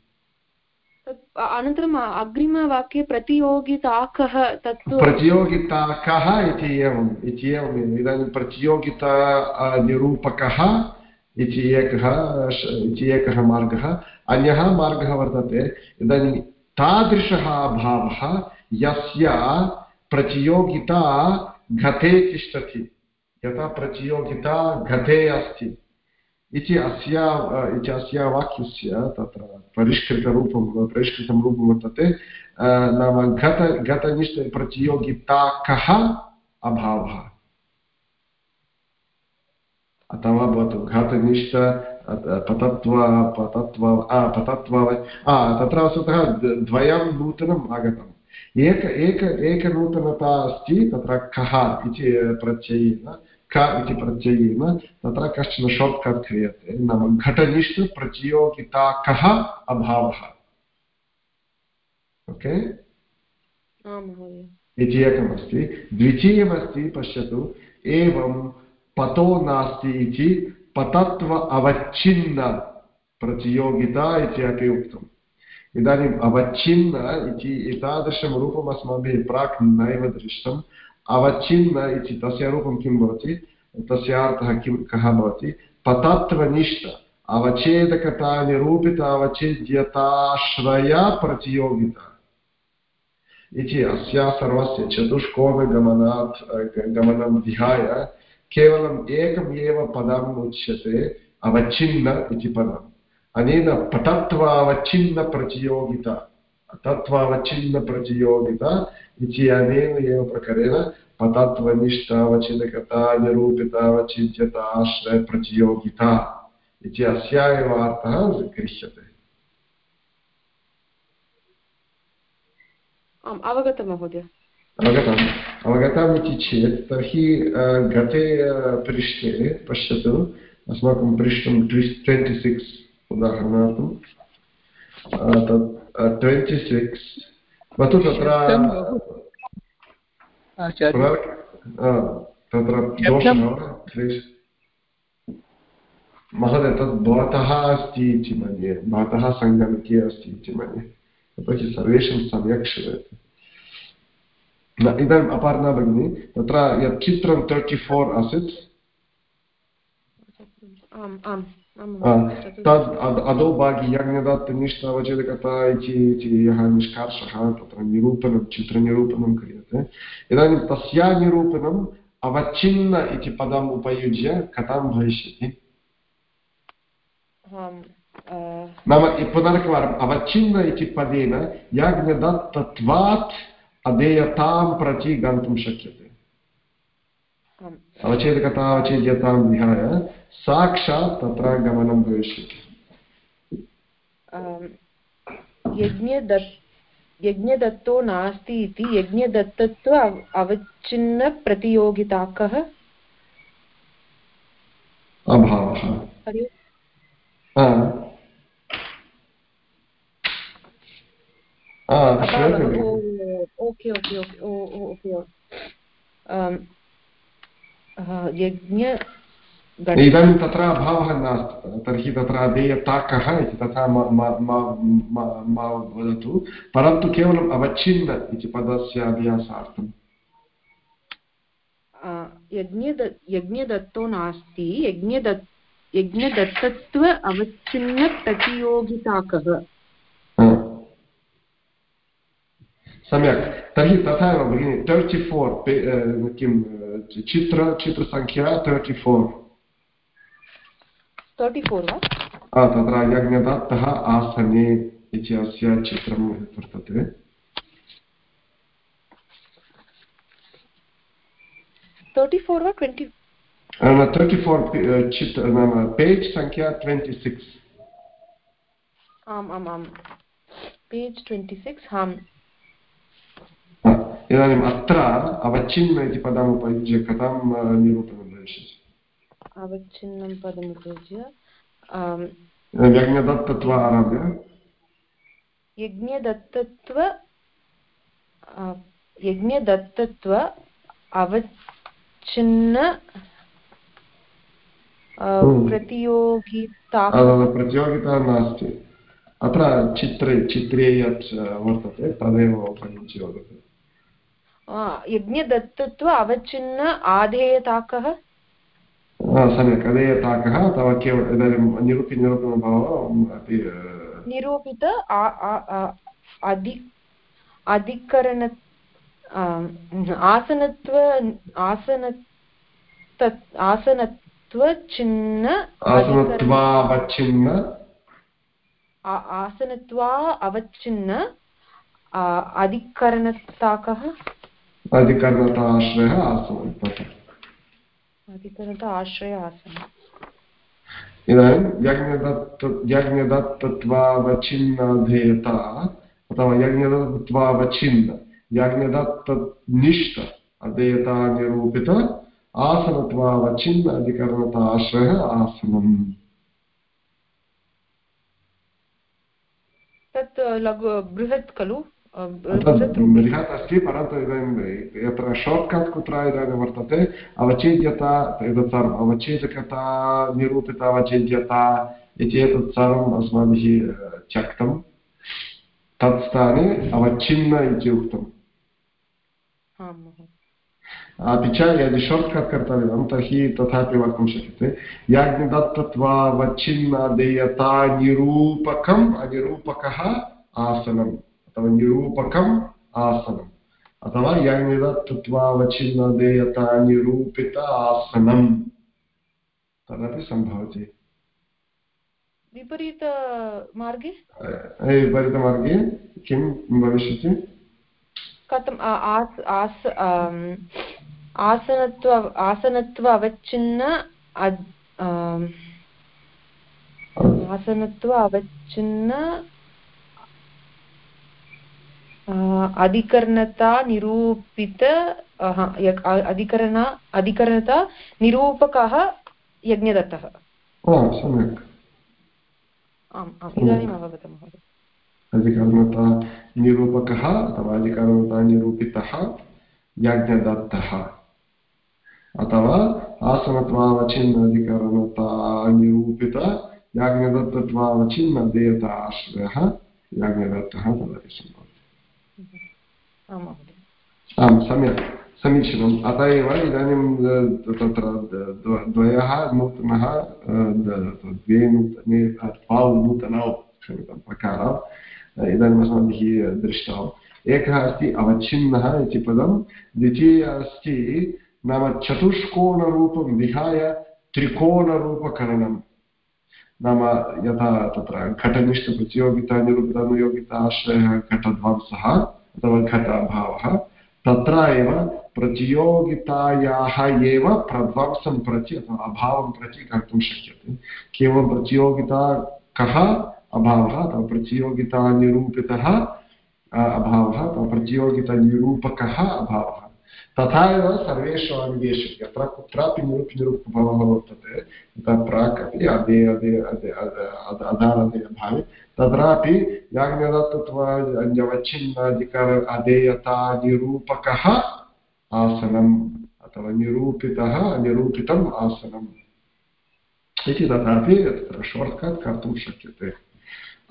अनन्तरम् अग्रिमवाक्ये प्रतियोगिताकः तत् प्रतियोगिताकः इति एवम् इति एवम् इदानीं प्रतियोगिता निरूपकः इति एकः इति एकः मार्गः। अन्यः मार्गः वर्तते। इदानीं तादृशः अभावः यस्य प्रतियोगिता घटे तिष्ठति। यथा प्रतियोगिता घटे अस्ति। इति अस्या इति अस्या वाक्यस्य तत्र परिष्कृतरूपं, परिष्कृतं रूपं वर्तते नाम घट घटनिष्ठप्रतियोगिताकः अभावः। अथवा भवतु घातनिष्ठ पतत्व पतत्व पतत्व तत्र वस्तुतः द्वयं नूतनम् आगतम् एक एक एकनूतनता अस्ति, तत्र कः इति प्रत्ययेन क इति प्रत्ययेन तत्र कश्चन शार्ट्कट् क्रियते। नाम घटनिष्ठ प्रतियोगिता कः अभावः। ओके? इति एकमस्ति द्वितीयमस्ति पश्यतु एवं पतो नास्ति इति पतत्व अवच्छिन्न प्रतियोगिता इत्यपि उक्तम्। इदानीम् अवच्छिन्न इति एतादृशं रूपम् अस्माभिः प्राक् नैव दृष्टम्। अवच्छिन्न इति तस्य रूपं किं भवति तस्य अर्थः किं कः भवति पतत्वनिष्ठ अवच्छेदकता निरूपित अवच्छेद्यताश्रयप्रतियोगिता इति अस्या सर्वस्य चतुष्कोणगमनात् गमनं विहाय केवलम् एकम् एव पदम् उच्यते अवच्छिन्न इति पदम् अनेन पटत्वावच्छिन्नप्रतियोगिता तत्त्वावच्छिन्नप्रतियोगिता इति अनेन एव प्रकारेण पतत्वनिष्ठावचिदकता निरूपितावचिद्यता आश्रयप्रतियोगिता इति अस्या एव अर्थः गृह्यते अवगतं महोदय। अवगतम्। अवगतम् इति चेत् तर्हि गते पृष्ठे पश्यतु। अस्माकं पृष्ठं ट्वेण्टि सिक्स् उदाहरणार्थं तत् ट्वेण्टि सिक्स् भवतु तत्र तत्र दोषः महोदय तत् भवतः अस्ति इति मन्ये भवतः सङ्गणके अस्ति इति मन्ये यतोहि सर्वेषां सम्यक् श्रूयते इदानीम् अपर्णा भगिनी तत्र यत् चित्रं तर्टि फोर् आसीत् तद् यज्ञदत्त निष्ठावचेदकता इति यः निष्कर्षः तत्र निरूपणं चित्रनिरूपणं क्रियते इदानीं तस्या निरूपणम् अवच्छिन्न इति पदम् उपयुज्य कथं भविष्यति नाम पुनरेकवारम् अवच्छिन्न इति पदेन यज्ञदत्तत्वात् अधेयतां प्रति गन्तुं शक्यते अवचेदकता अवचेद्यतां विहाय साक्षात् तत्र गमनं भविष्यति यज्ञदत्तो नास्ति इति यज्ञदत्तत्व अवच्छिन्नप्रतियोगिता कः अभावः ओके ओके ओके ओके यज्ञ इदानीं तत्र अभावः नास्ति तर्हि तत्र अधेयता कः इति तथा मा वदतु परन्तु केवलम् अवच्छिन्न इति पदस्य अभ्यासार्थम् यज्ञदत्तो नास्ति यज्ञदत् यज्ञदत्तत्व अवच्छिन्नप्रतियोगिता सम्यक्। तर्हि तथा एव भगिनि तर्टि फोर् किं चित्र चित्रसङ्ख्या तर्टि फोर् तर्टि फोर् वा तत्र यज्ञदत्तः आसने इति अस्य चित्रं वर्तते। तर्टि फोर् वा ट्वेण्टि तर्टि फोर् चित्र नाम पेज् सङ्ख्या ट्वेण्टि सिक्स् आम् आम् आम्। पेज् ट्वेण्टि सिक्स् आम् इदानीम् अत्र अवच्छिन्न इति पदम् उपयुज्य कथं निरूपणं भविष्यति? अवच्छिन्नं पदम् उपयुज्य यज्ञदत्तत्व आरभ्य? यज्ञदत्तत्व यज्ञदत्तत्व अवच्छिन्न प्रतियोगिता प्रतियोगिता नास्ति। अत्र चित्रे चित्रे यत् वर्तते तदेव उपयुज्य वदति यज्ञदत्तत्व अवच्छिन्न आधेयताकः सम्यक् अधेयताकः अथवा केवलं इदानीं निरूपि निरूपणभावः निरूपित अधि अधिकरण आसनत्व आसन तत् आसनत्वावच्छिन्न आसनत्वा अवच्छिन्न अधिकरणताकः अधिकरणता आश्रयः आसनं अधिकरणता आश्रय इदानीं यज्ञदत्त अथवा यज्ञदत्तनिष्ठ अधेयता निरूपित आसनत्वावच्छिन्न अधिकरणता आश्रयः आसनम्। तत् लघु बृहत् खलु? बृहत् अस्ति परन्तु इदानीं यत्र शार्ट्कट् कुत्र इदानीं वर्तते अवच्छेद्यता एतत् सर्वम् अवच्छेदकता निरूपिता अवच्छेद्यता इति एतत् सर्वम् अस्माभिः त्यक्तं तत् स्थाने अवच्छिन्न इति उक्तम् अपि च यदि शार्ट्कट् कर्तव्यं तर्हि तथापि वक्तुं शक्यते याज्ञदत्तत्वावच्छिन्नदेयता निरूपकम् अनिरूपकः आसनम् अथवा निरूपकम् आसनम्। अथवा याज्ञदत्तत्वावच्छिन्नदेयता निरूपित आसनम्। तदपि सम्भवति। विपरीतमार्गे? विपरीतमार्गे किं भविष्यति? कथम्? आसनत्व आसनत्व अवच्छिन्न आसनत्व अवच्छिन्न अधिकरणता निरूपित अधिकरण अधिकरणता निरूपकः यज्ञदत्तः सम्यक् आम् आम् इदानीम् अवगतं महोदय अधिकरणता निरूपकः अथवा अधिकरणता निरूपितः याज्ञदत्तः अथवा आसनत्वावचिन्न अधिकरणता निरूपित याज्ञदत्तत्वावचिन्न देयता आश्रयः याज्ञदत्तः तदपि सम्भवति आं सम्यक्, समीचीनम्। अत एव इदानीं तत्र द्वयः नूतनः द्वे नूतने द्वौ नूतनौ क्षम्यतां प्रकाराः इदानीम् अस्माभिः दृष्टम्। एकः अस्ति अवच्छिन्नः इति पदं, द्वितीयः अस्ति नाम चतुष्कोणरूपं विहाय त्रिकोणरूपकरणं नाम यथा तत्र घटनिष्ठप्रतियोगिता निरुक्तानुयोगिता आश्रयः घटध्वंसः अथवा घटाभावः, तत्र एव प्रतियोगितायाः एव प्रध्वंसं प्रति अथवा अभावं प्रति कर्तुं शक्यते। केवलं प्रतियोगिता कः अभावः अथवा प्रतियोगितानिरूपितः अभावः अथवा प्रतियोगितानिरूपकः अभावः? तथा एव सर्वेषु अङ्गेषु यत्र कुत्रापि निरूप् निरूपभावः वर्तते यथा प्राक् अपि अदे अदे अदे अधारदेयभावे तत्रापि याज्ञदत्तत्वा अन्यवच्छिन्नाधिकार अधेयता निरूपकः आसनम् अथवा निरूपितः निरूपितम् आसनम् इति तथापि तत्र शार्ट्कट् कर्तुं शक्यते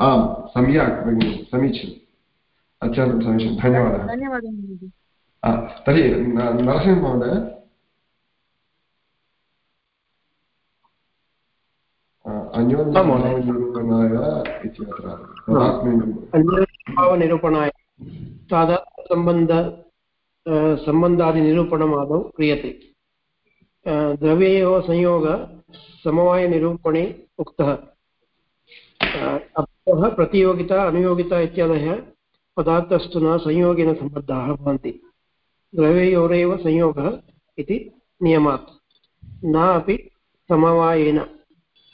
आं सम्यक् भगिनि समीचीनम् अत्यन्तं समीचीनं धन्यवादः धन्यवादः तर्हि नरसिंहमहोदय अन्योन्यभावनिरूपणाय इति अत्र अन्यभावनिरूपणाय साधारणसम्बन्ध सम्बन्धादिनिरूपणमादौ क्रियते संयोग समवायनिरूपणे उक्तः अर्थः प्रतियोगिता अनुयोगिता इत्यादयः पदार्थस्तु न संयोगेन सम्बद्धाः भवन्ति द्रव्ययोरेव संयोगः इति नियमात्। न अपि समवायेन।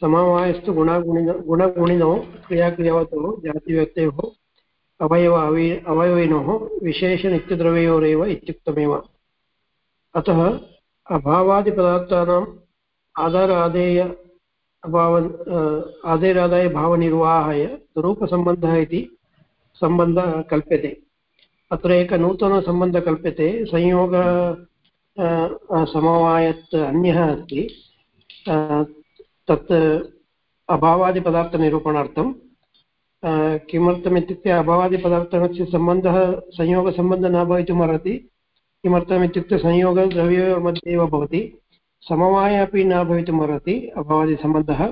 समवायस्तु गुणागुणिन गुणगुणिनौ, क्रियाक्रियावतौ, जातिव्यक्तयोः, अवयव अवयविनोः, विशेषनित्यद्रव्ययोरेव इत्युक्तमेव। अतः अभावादिपदार्थानाम् आधार आदेय अभाव आदेरादाय भावनिर्वाहाय स्वरूपसम्बन्धः इति सम्बन्धः कल्प्यते। अत्र एकः नूतनसम्बन्धः कल्प्यते संयोग समवायत् अन्यः अस्ति। तत् अभावादिपदार्थनिरूपणार्थं। किमर्थमित्युक्ते अभावादिपदार्थस्य सम्बन्धः संयोगसम्बन्धः न भवितुमर्हति किमर्थमित्युक्ते संयोगः द्रव्ययोर्मध्ये एव भवति, समवाय अपि न भवितुमर्हति अभावादिसम्बन्धः।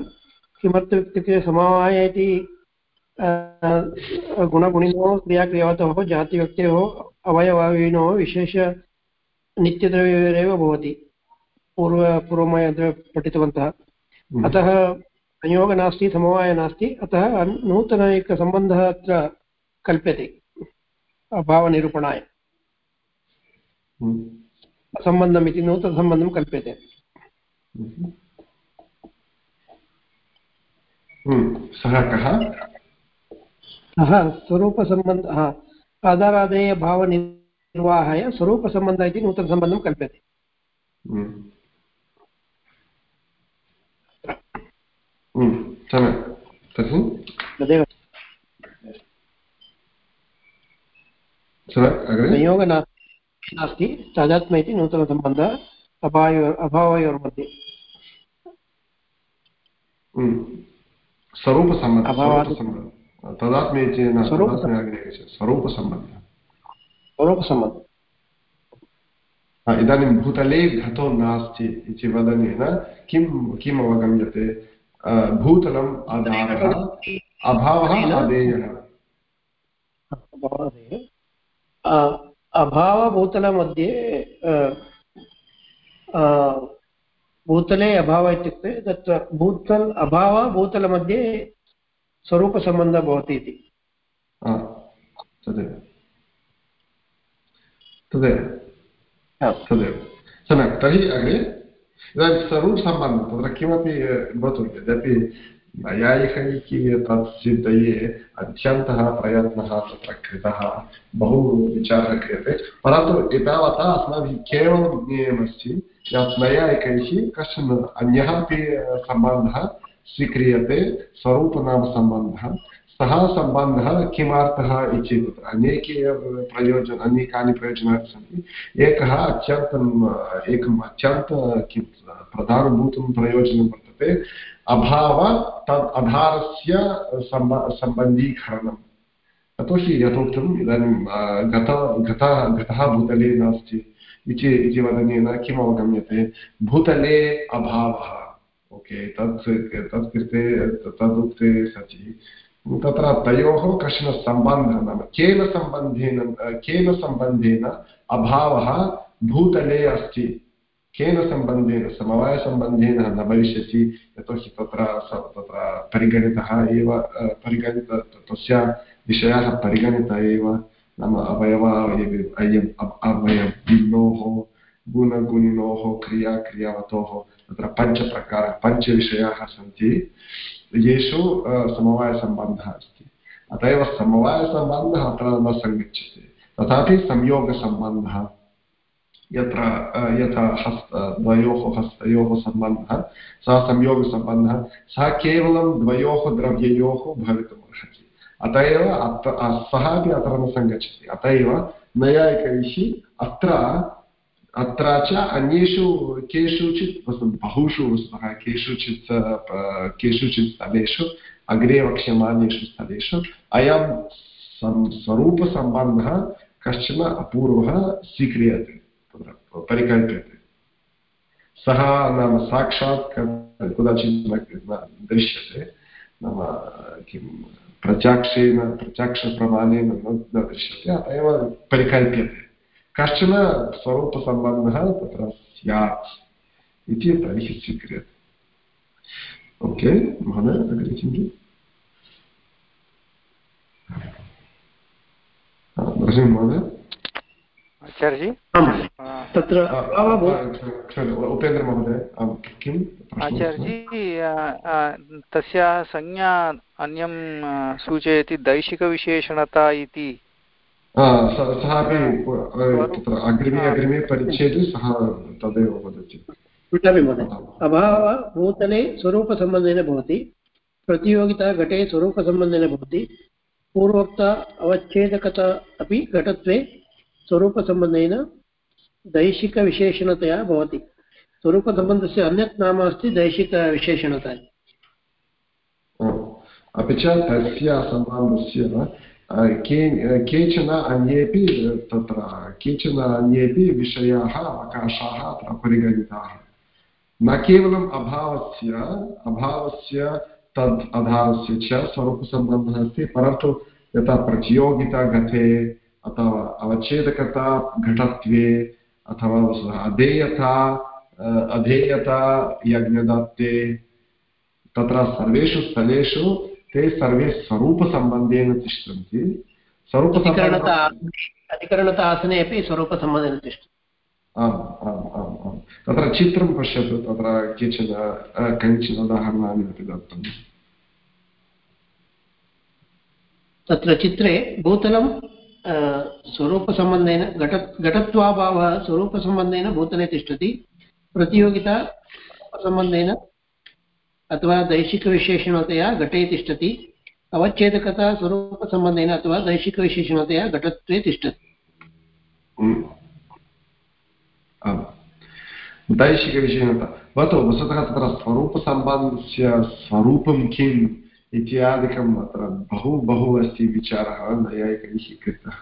किमर्थमित्युक्ते समवाय इति गुणगुणिनोः क्रियाक्रियावतोः जातिव्यक्तयोः अवयवाविनोः विशेष नित्यद्रव्यैरेव भवति। पूर्व पूर्वमय पठितवन्तः। अतः संयोगः नास्ति समवायः नास्ति। अतः नूतन एकसम्बन्धः अत्र कल्प्यते अभावनिरूपणाय। सम्बन्धम् इति नूतनसम्बन्धं कल्प्यते। सः कः? सः स्वरूपसम्बन्धः आधारादेयभावनिर्वाहाय स्वरूपसम्बन्धः इति नूतनसम्बन्धं कल्प्यते। सम्यक्। तर्हि? तदेव। संयोगः नास्ति तादात्म इति नूतनसम्बन्धः अभावयो अभावयोर्मध्ये। स्वरूपसम्बन्धः। तदात्मे चेन स्वरूपसम्बन्धः स्वरूपसम्बन्धः इदानीं भूतले घटो नास्ति इति वदनेन किं किम् अवगम्यते भूतलम् आधारः अभावः आदेयः अभावभूतलमध्ये भूतले अभावः इत्युक्ते तत्र भूतल अभावः भूतलमध्ये स्वरूपसम्बन्धः भवति इति। तदेव। तदेव। तदेव। सम्यक् तर्हि अग्रे इदानीं स्वरूपसम्बन्धं तत्र किमपि भवतु यद्यपि नैयायिकैः तत् सिद्धये अत्यन्तः प्रयत्नः तत्र कृतः बहु विचारः क्रियते परन्तु एतावता अस्माभिः केवलं ज्ञेयमस्ति यत् नैयायिकैः कश्चन अन्यः अपि सम्बन्धः स्वीक्रियते, स्वरूपनामसम्बन्धः। सः सम्बन्धः किमर्थः इति तत्र अनेके प्रयोजन, अनेकानि प्रयोजनानि सन्ति। एकः अत्यन्तम् एकम् अत्यन्त किं, प्रधानभूतं प्रयोजनं वर्तते। अभाव तद् आधारस्य सम्ब सम्बन्धीकरणं यतोहि यथोक्तम् इदानीं गत घटः घटः भूतले नास्ति इति इति वदनेन किम् अवगम्यते भूतले अभावः। ओके तत् तत् कृते सति तत्र तयोः कश्चन सम्बन्धः नाम, केन सम्बन्धेन केन सम्बन्धेन अभावः भूतले अस्ति? केन सम्बन्धेन समवायसम्बन्धेन न भविष्यति? यतोहि तत्र तत्र परिगणितः एव परिगणित, तस्य विषयाः परिगणित एव, नाम अवयव अयम् अवयविनोः गुणगुणिनोः क्रिया क्रियावतोः तत्र पञ्चप्रकारः पञ्चविषयाः सन्ति येषु समवायसम्बन्धः अस्ति अत एव समवायसम्बन्धः अत्र न सङ्गच्छति तथापि संयोगसम्बन्धः यत्र यथा हस्त द्वयोः हस्तयोः सम्बन्धः सः संयोगसम्बन्धः सः केवलं द्वयोः द्रव्ययोः भवितुमर्हति अत एव अत्र सः अपि अत्र न सङ्गच्छति अत एव नैयायिकैः अत्र अत्र च अन्येषु केषुचित् बहुषु वस्तुतः केषुचित् केषुचित् स्थलेषु, अग्रे वक्ष्यमानेषु स्थलेषु, अयं स्वरूपसम्बन्धः कश्चन अपूर्वः स्वीक्रियते, तत्र परिकल्प्यते। सः नाम साक्षात् कदाचित् न दृश्यते, नाम किं प्रत्यक्षेन प्रत्यक्षप्रमाणेन न दृश्यते, अत एव परिकल्प्यते। कश्चन स्वरूपसम्बन्धः तत्र स्यात् इति तैः स्वीक्रियते। ओके महोदय अग्रे महोदय। आचार्यजी? तत्र उपेन्द्रमहोदय किम् आचार्यजी तस्याः संज्ञा अन्यं सूचयति दैशिकविशेषणता इति। सः अपि तत्र अग्रिमे अग्रिमे परिच्छेदे सः तदेव वदति। पृच्छामि महोदय। अभावः भूतले स्वरूपसम्बन्धेन भवति। प्रतियोगिता घटे स्वरूपसम्बन्धेन भवति। पूर्वोक्त अवच्छेदकता अपि घटत्वे स्वरूपसम्बन्धेन दैशिकविशेषणतया भवति। स्वरूपसम्बन्धस्य अन्यत् नाम अस्ति दैशिकविशेषणता। अपि च तस्य सम्बन्धस्य केचन अन्येपि तत्र केचन अन्येपि विषयाः अवकाशाः अत्र परिगणिताः न केवलम् अभावस्य अभावस्य तद् आधारस्य च स्वरूपसम्बन्धः अस्ति परन्तु यथा प्रतियोगिता घटे अथवा अवच्छेदकता घटत्वे अथवा अधेयता अधेयता यज्ञदत्ते तत्र सर्वेषु स्थलेषु ते सर्वे स्वरूपसम्बन्धेन तिष्ठन्ति। अधिकरणता आसने अपि स्वरूपसम्बन्धेन तिष्ठति। आम् आम् आम् आम्। तत्र चित्रं पश्यतु तत्र केचन कञ्चन उदाहरणानि अपि दत्तम्। तत्र चित्रे भूतलं स्वरूपसम्बन्धेन घट घटत्वाभावः स्वरूपसम्बन्धेन भूतले तिष्ठति। प्रतियोगिता सम्बन्धेन अथवा दैशिकविशेषणतया घटे तिष्ठति, अवच्छेदकता स्वरूपसम्बन्धेन अथवा दैशिकविशेषणतया घटत्वे तिष्ठति। दैशिकविषयः भवतु वस्तुतः तत्र स्वरूपसम्बन्धस्य स्वरूपं किम्? इत्यादिकम् अत्र बहु बहु अस्ति विचारः नैयायिकैः कृतः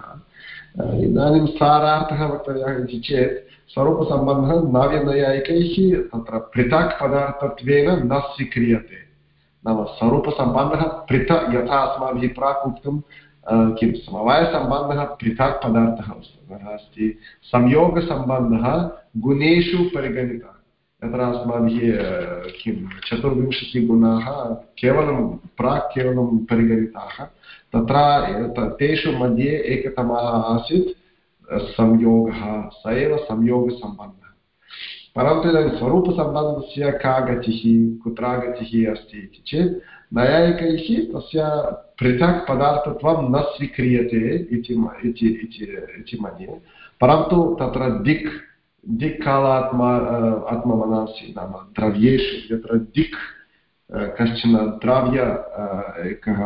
इदानीं सारार्थः वक्तव्यः इति चेत् स्वरूपसम्बन्धः नव्यनैयायिकैः तत्र पृथक् पदार्थत्वेन न स्वीक्रियते। नाम स्वरूपसम्बन्धः पृथक् यथा अस्माभिः प्राक् उक्तं किं समवायसम्बन्धः पृथक् पदार्थः अस्ति। संयोगसम्बन्धः गुणेषु परिगणितः। यत्र अस्माभिः किं चतुर्विंशतिगुणाः केवलं प्राक् केवलं परिगणिताः तत्र तेषु मध्ये एकतमः आसीत् संयोगः स एव संयोगसम्बन्धः परन्तु इदानीं स्वरूपसम्बन्धस्य का गतिः कुत्र गतिः अस्ति इति चेत् नैयायिकैः तस्य पृथक् पदार्थत्वं न स्वीक्रियते इति मन्ये परन्तु तत्र दिक् दिक् कालात्मा आत्ममनसि नाम द्रव्येषु यत्र दिक् कश्चन द्राव्य एकः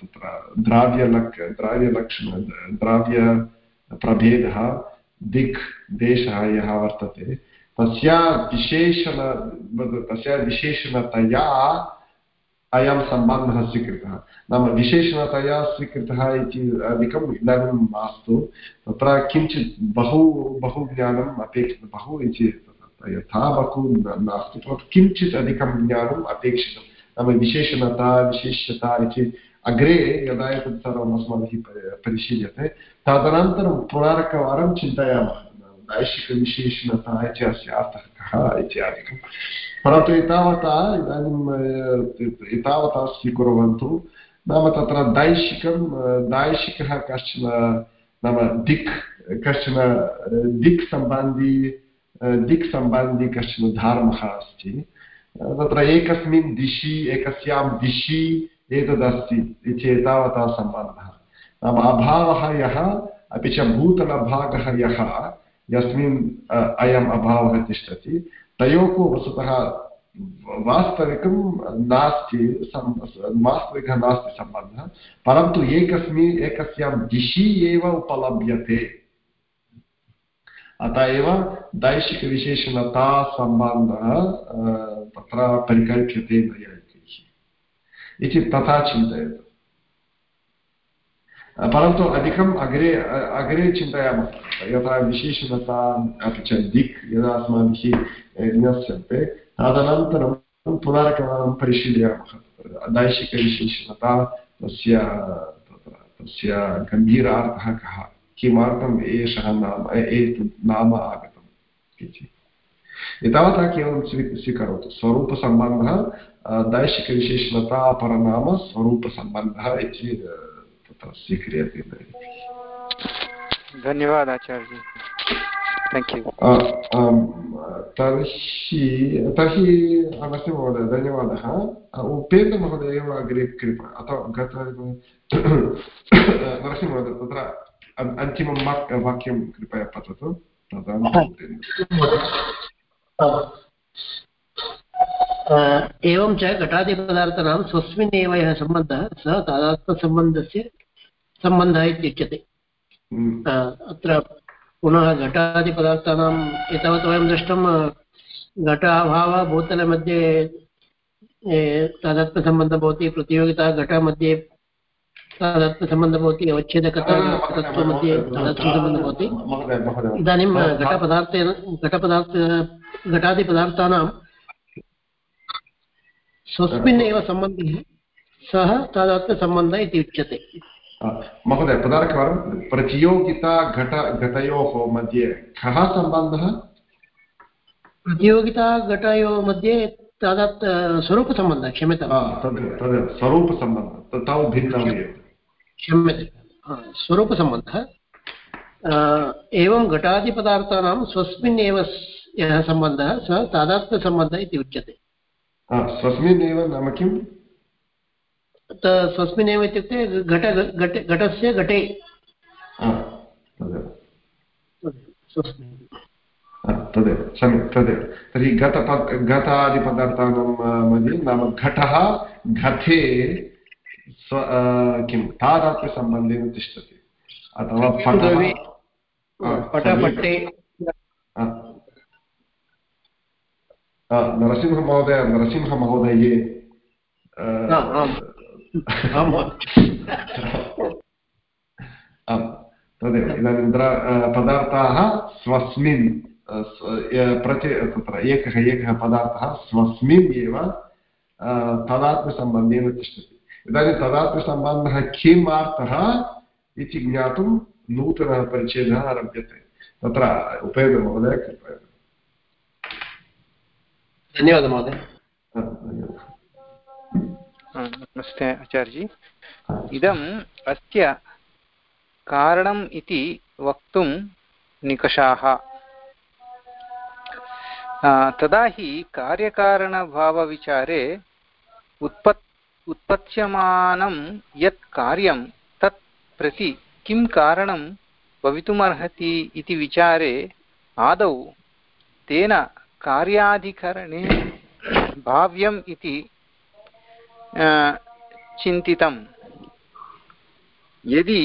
तत्र द्राव्यलक् द्राव्यलक्षण द्राव्यप्रभेदः दिक् देशः यः वर्तते तस्या विशेषण तस्या विशेषणतया अयं सम्बन्धः स्वीकृतः। नाम विशेषणतया स्वीकृतः इति अधिकम् इदानीं मास्तु। तत्र किञ्चित् बहु बहु ज्ञानम् अपेक्षितं, बहु इति यथा बहु नास्ति किञ्चित् अधिकं ज्ञानम् अपेक्षितं। नाम विशेषणता, विशेष्यता इति अग्रे यदा एतत् सर्वम् अस्माभिः परिशील्यते, तदनन्तरं पुनरेकवारं चिन्तयामः। दैशिकविशेषणता इति अस्य अर्थः कः इत्यादिकं परन्तु एतावता इदानीं एतावता स्वीकुर्वन्तु नाम तत्र दैशिकं दैशिकः कश्चन नाम दिक् कश्चन दिक् सम्बन्धी दिक् सम्बन्धी कश्चन धर्मः अस्ति तत्र एकस्मिन् दिशि एकस्यां दिशि एतदस्ति इति एतावता सम्बन्धः नाम अभावः यः अपि च भूतलभागः यः यस्मिन् अयम् अभावः तिष्ठति तयोः वस्तुतः वास्तविकं नास्ति वास्तविकः नास्ति सम्बन्धः, परन्तु एकस्मिन् एकस्यां दिशि एव उपलभ्यते। अत एव दैशिकविशेषणता सम्बन्धः तत्र परिकल्प्यते नैयायिकैः इति तथा चिन्तयतु। परन्तु अधिकम् अग्रे अग्रे चिन्तयामः यथा विशेषणता अपि च दिक् यदा अस्माभिः ज्ञास्यन्ते तदनन्तरं पुनरेकवारं परिशीलयामः दैशिकविशेषणता तस्य तस्य गम्भीरार्थः कः किमर्थम् एषः नाम एतत् नाम आगतम् इति एतावता केवलं स्वी स्वीकरोतु स्वरूपसम्बन्धः दैशिकविशेषणता अपरनाम स्वरूपसम्बन्धः इति स्वीक्रियते धन्यवादः आचार्य थेङ्क् यू तर्हि तर्हि नरसिंहमहोदय धन्यवादः उपेन्द्रमहोदय एव अग्रे कृपा अथवा गत नरसिंहमहोदय तत्र अन्तिमं वाक्यं कृपया पठतु एवं च घटादिपदार्थानां स्वस्मिन् एव यः सम्बन्धः सः तादात्मसम्बन्धस्य सम्बन्धः इत्युच्यते अत्र पुनः घटादिपदार्थानाम् एतावत् वयं दृष्टं घट अभावः भूतलमध्ये तादात्म्यसम्बन्धः भवति प्रतियोगिता घटमध्ये तादात्म्यसम्बन्धः भवति अवच्छेदकता तत्त्वमध्ये तादात्म्यसम्बन्धः भवति। इदानीं घटपदार्थेन घटपदार्थ घटादिपदार्थानां स्वस्मिन् एव सम्बन्धः सः तादात्म्यसम्बन्धः इति उच्यते। महोदय पुनरेकवारं प्रतियोगिता घट घटयोः मध्ये कः सम्बन्धः प्रतियोगिताघटयोः मध्ये तादात् स्वरूपसम्बन्धः क्षम्यतां तद् स्वरूपसम्बन्धः तौ भिन्नमेव क्षम्यते स्वरूपसम्बन्धः एवं घटादिपदार्थानां स्वस्मिन् एव यः सम्बन्धः सः तादात्म्यसम्बन्धः इति उच्यते स्वस्मिन् एव नाम किम् स्वस्मिन् एव इत्युक्ते घट घटे घटस्य घटे। तदेव। सम्यक् तदेव। तर्हि घटप घटादिपदार्थानां मध्ये नाम घटः घटे स्व किं तादात्म्यसम्बन्धेन तिष्ठति। अथवा नरसिंहमहोदय नरसिंहमहोदये तदेव इदानीं पदार्थाः स्वस्मिन् प्रति तत्र एकः एकः पदार्थः स्वस्मिन् एव तदात्मसम्बन्धेन तिष्ठति इदानीं तदात्मसम्बन्धः किम् अर्थः इति ज्ञातुं नूतनः परिच्छेदः आरभ्यते तत्र उपयोगः महोदय कृपया धन्यवादः महोदय नमस्ते आचार्यजी। इदम् अस्य कारणम् इति वक्तुं निकषाः। तदा हि कार्यकारणभावविचारे उत्पत् उत्पत्स्यमानं यत् कार्यं तत् प्रति किं कारणं भवितुमर्हति इति विचारे आदौ तेन कार्याधिकरणे भाव्यम् इति चिन्तितं यदि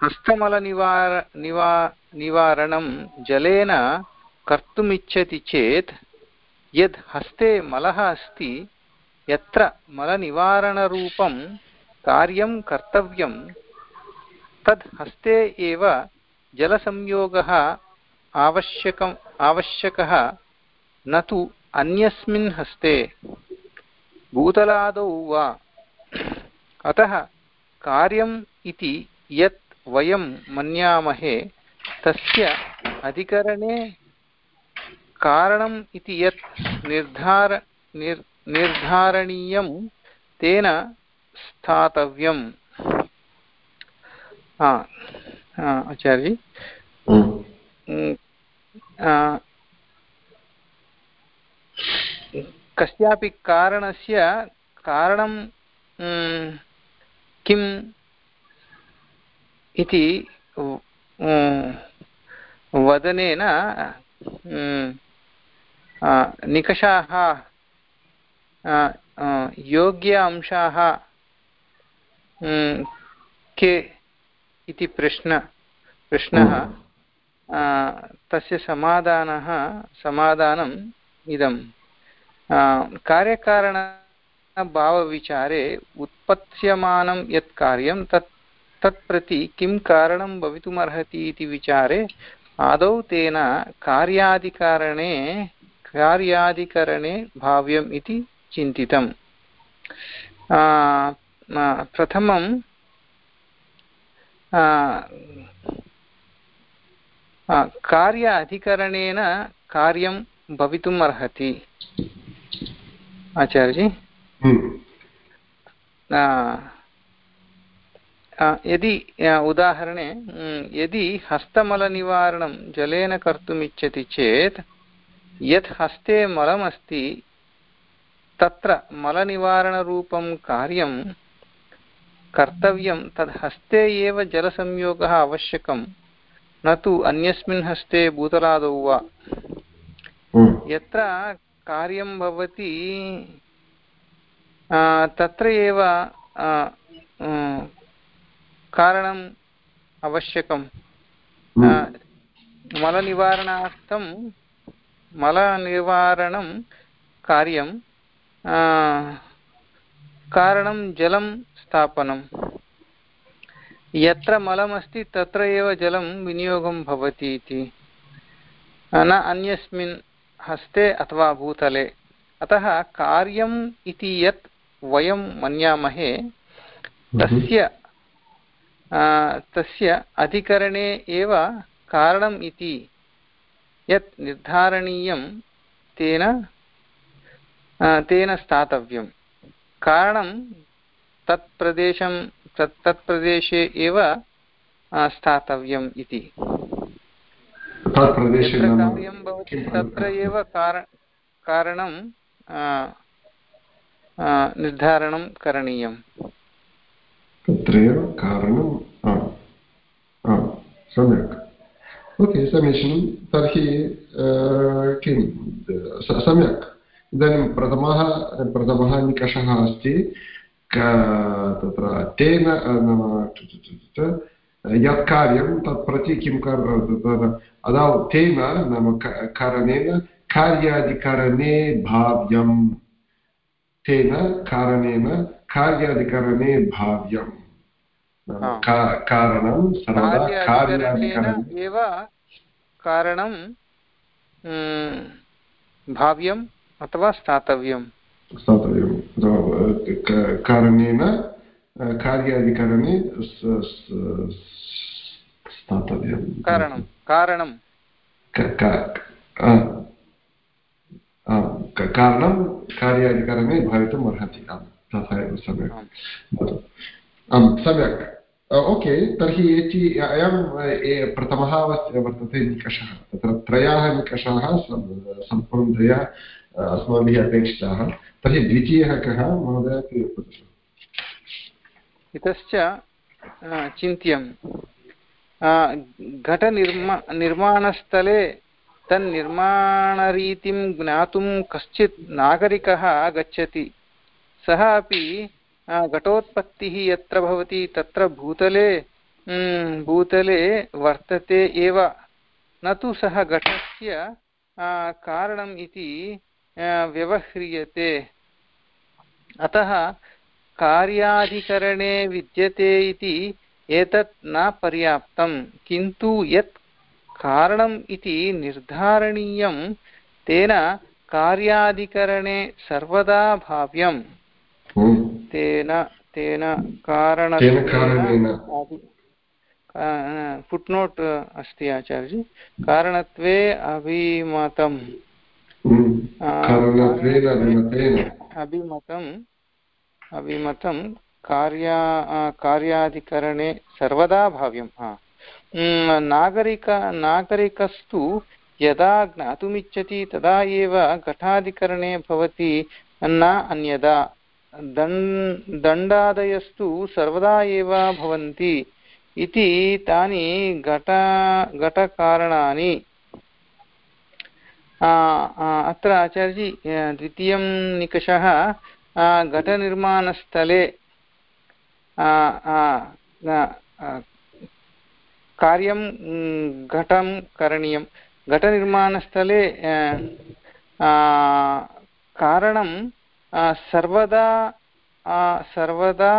हस्तमलनिवार निवा निवारणं जलेन कर्तुमिच्छति चेत् यद् हस्ते मलः अस्ति यत्र मलनिवारणरूपं कार्यं कर्तव्यं तद् हस्ते एव जलसंयोगः आवश्यकम् आवश्यकः न तु अन्यस्मिन् हस्ते भूतलादौ वा। अतः कार्यम् इति यत् वयं मन्यामहे तस्य अधिकरणे कारणम् इति यत् निर्धार निर् निर्धारणीयं तेन स्थातव्यम्। आचार्य कस्यापि कारणस्य कारणं किम् इति वदनेन निकषाः योग्य अंशाः के इति प्रश्न प्रश्नः तस्य समाधानः समाधानम् इदं कार्यकारणभावविचारे उत्पत्स्यमानं यत् कार्यं तत् तत्प्रति किं कारणं भवितुमर्हति इति विचारे आदौ तेन कार्यादिकारणे कार्यादिकरणे भाव्यम् इति चिन्तितम् प्रथमं कार्य अधिकरणेन कार्यं भवितुम् अर्हति आचार्यजी यदि उदाहरणे यदि हस्तमलनिवारणं जलेन कर्तुम् इच्छति चेत् यत् हस्ते मलमस्ति तत्र मलनिवारणरूपं कार्यं कर्तव्यं तद् हस्ते एव जलसंयोगः आवश्यकं न तु अन्यस्मिन् हस्ते भूतलादौ वा। यत्र कार्यं भवति तत्र एव कारणम् आवश्यकं मलनिवारणार्थं मलनिवारणं कार्यं कारणं जलं स्थापनं। यत्र मलमस्ति तत्र एव जलं विनियोगं भवति इति। न अन्यस्मिन् हस्ते अथवा भूतले। अतः कार्यम् इति यत् वयं मन्यामहे तस्य तस्य अधिकरणे एव कारणम् इति यत् निर्धारणीयं तेन तेन स्थातव्यं कारणं तत् प्रदेशं तत् तत्प्रदेशे एव स्थातव्यम् इति। कार्यं भवति तत्र एव कारणं निर्धारणं करणीयम्। तत्रैव कारणं सम्यक्। ओके समीचीनं। तर्हि किं? सम्यक्। इदानीं प्रथमः प्रथमः निकषः अस्ति। तत्र तेन नाम यत् कार्यं तत् प्रति किं अदा तेन नाम कारणेन कार्यादिकरणे भाव्यं तेन कारणेन कार्यादिकरणे भाव्यं कारणं सर्वदा कार्यादिकरणे एव कारणं भाव्यम् अथवा स्थातव्यं स्थातव्यं कारणेन कार्यादिकरणे स्थातव्यं कारणं कारणं कारणं कार्यादिकरणे भवितुम् अर्हति आम् तथा एव सम्यक् आम् सम्यक् ओके तर्हि एचि अयं प्रथमः वर्तते निकषः तत्र त्रयः निकषाः सम्पूर्णतया अस्माभिः अपेक्षिताः. तर्हि द्वितीयः कः महोदय इतश्च चिन्त्यं घटनिर्मा निर्माणस्थले तन्निर्माणरीतिं ज्ञातुं कश्चित् नागरिकः गच्छति सः अपि घटोत्पत्तिः यत्र भवति तत्र भूतले भूतले वर्तते एव न तु सः घटस्य कारणम् इति व्यवह्रियते अतः कार्याधिकरणे विद्यते इति एतत् न पर्याप्तं किन्तु यत् कारणम् इति निर्धारणीयं तेन कार्याधिकरणे सर्वदा भाव्यम्। तेन तेन कारणत्वेन फुट्नोट् अस्ति आचार्यजी। कारणत्वे अभिमतम्। अभिमतम् अभिमतं कार्या कार्याधिकरणे सर्वदा भाव्यं हा नागरिक नागरिकस्तु यदा ज्ञातुमिच्छति तदा एव घटाधिकरणे भवति न अन्यदा दण् दण्डादयस्तु सर्वदा एव भवन्ति इति तानि घट घटकारणानि अत्र आचार्यजी द्वितीयं निकषः घटनिर्माणस्थले कार्यं घटं करणीयं। घटनिर्माणस्थले कारणं सर्वदा सर्वदा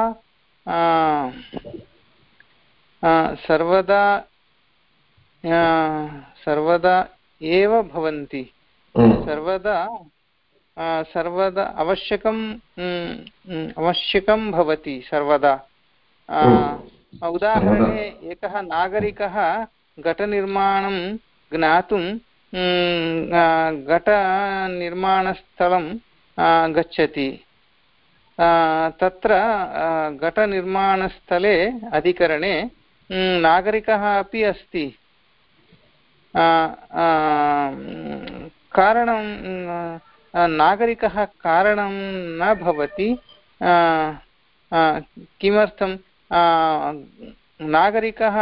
सर्वदा सर्वदा एव भवन्ति। सर्वदा सर्वदा आवश्यकं आवश्यकं भवति सर्वदा उदाहरणे एकः नागरिकः घटनिर्माणं ज्ञातुं घटनिर्माणस्थलं गच्छति तत्र घटनिर्माणस्थले अधिकरणे नागरिकः अपि अस्ति कारणं नागरिकः कारणं न भवति। किमर्थं? नागरिकः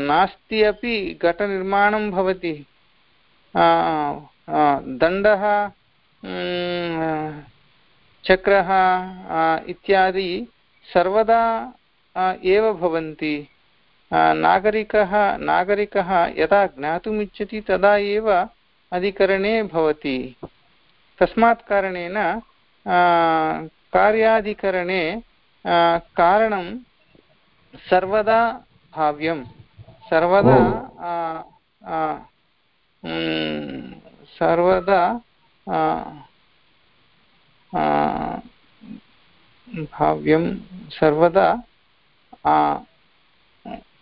नास्ति अपि घटनिर्माणं भवति। दण्डः चक्रः इत्यादि सर्वदा एव भवन्ति। नागरिकः नागरिकः यदा ज्ञातुमिच्छति तदा एव अधिकरणे भवति। तस्मात् कारणेन कार्याधिकरणे कारणं सर्वदा भाव्यं। सर्वदा सर्वदा भाव्यं सर्वदा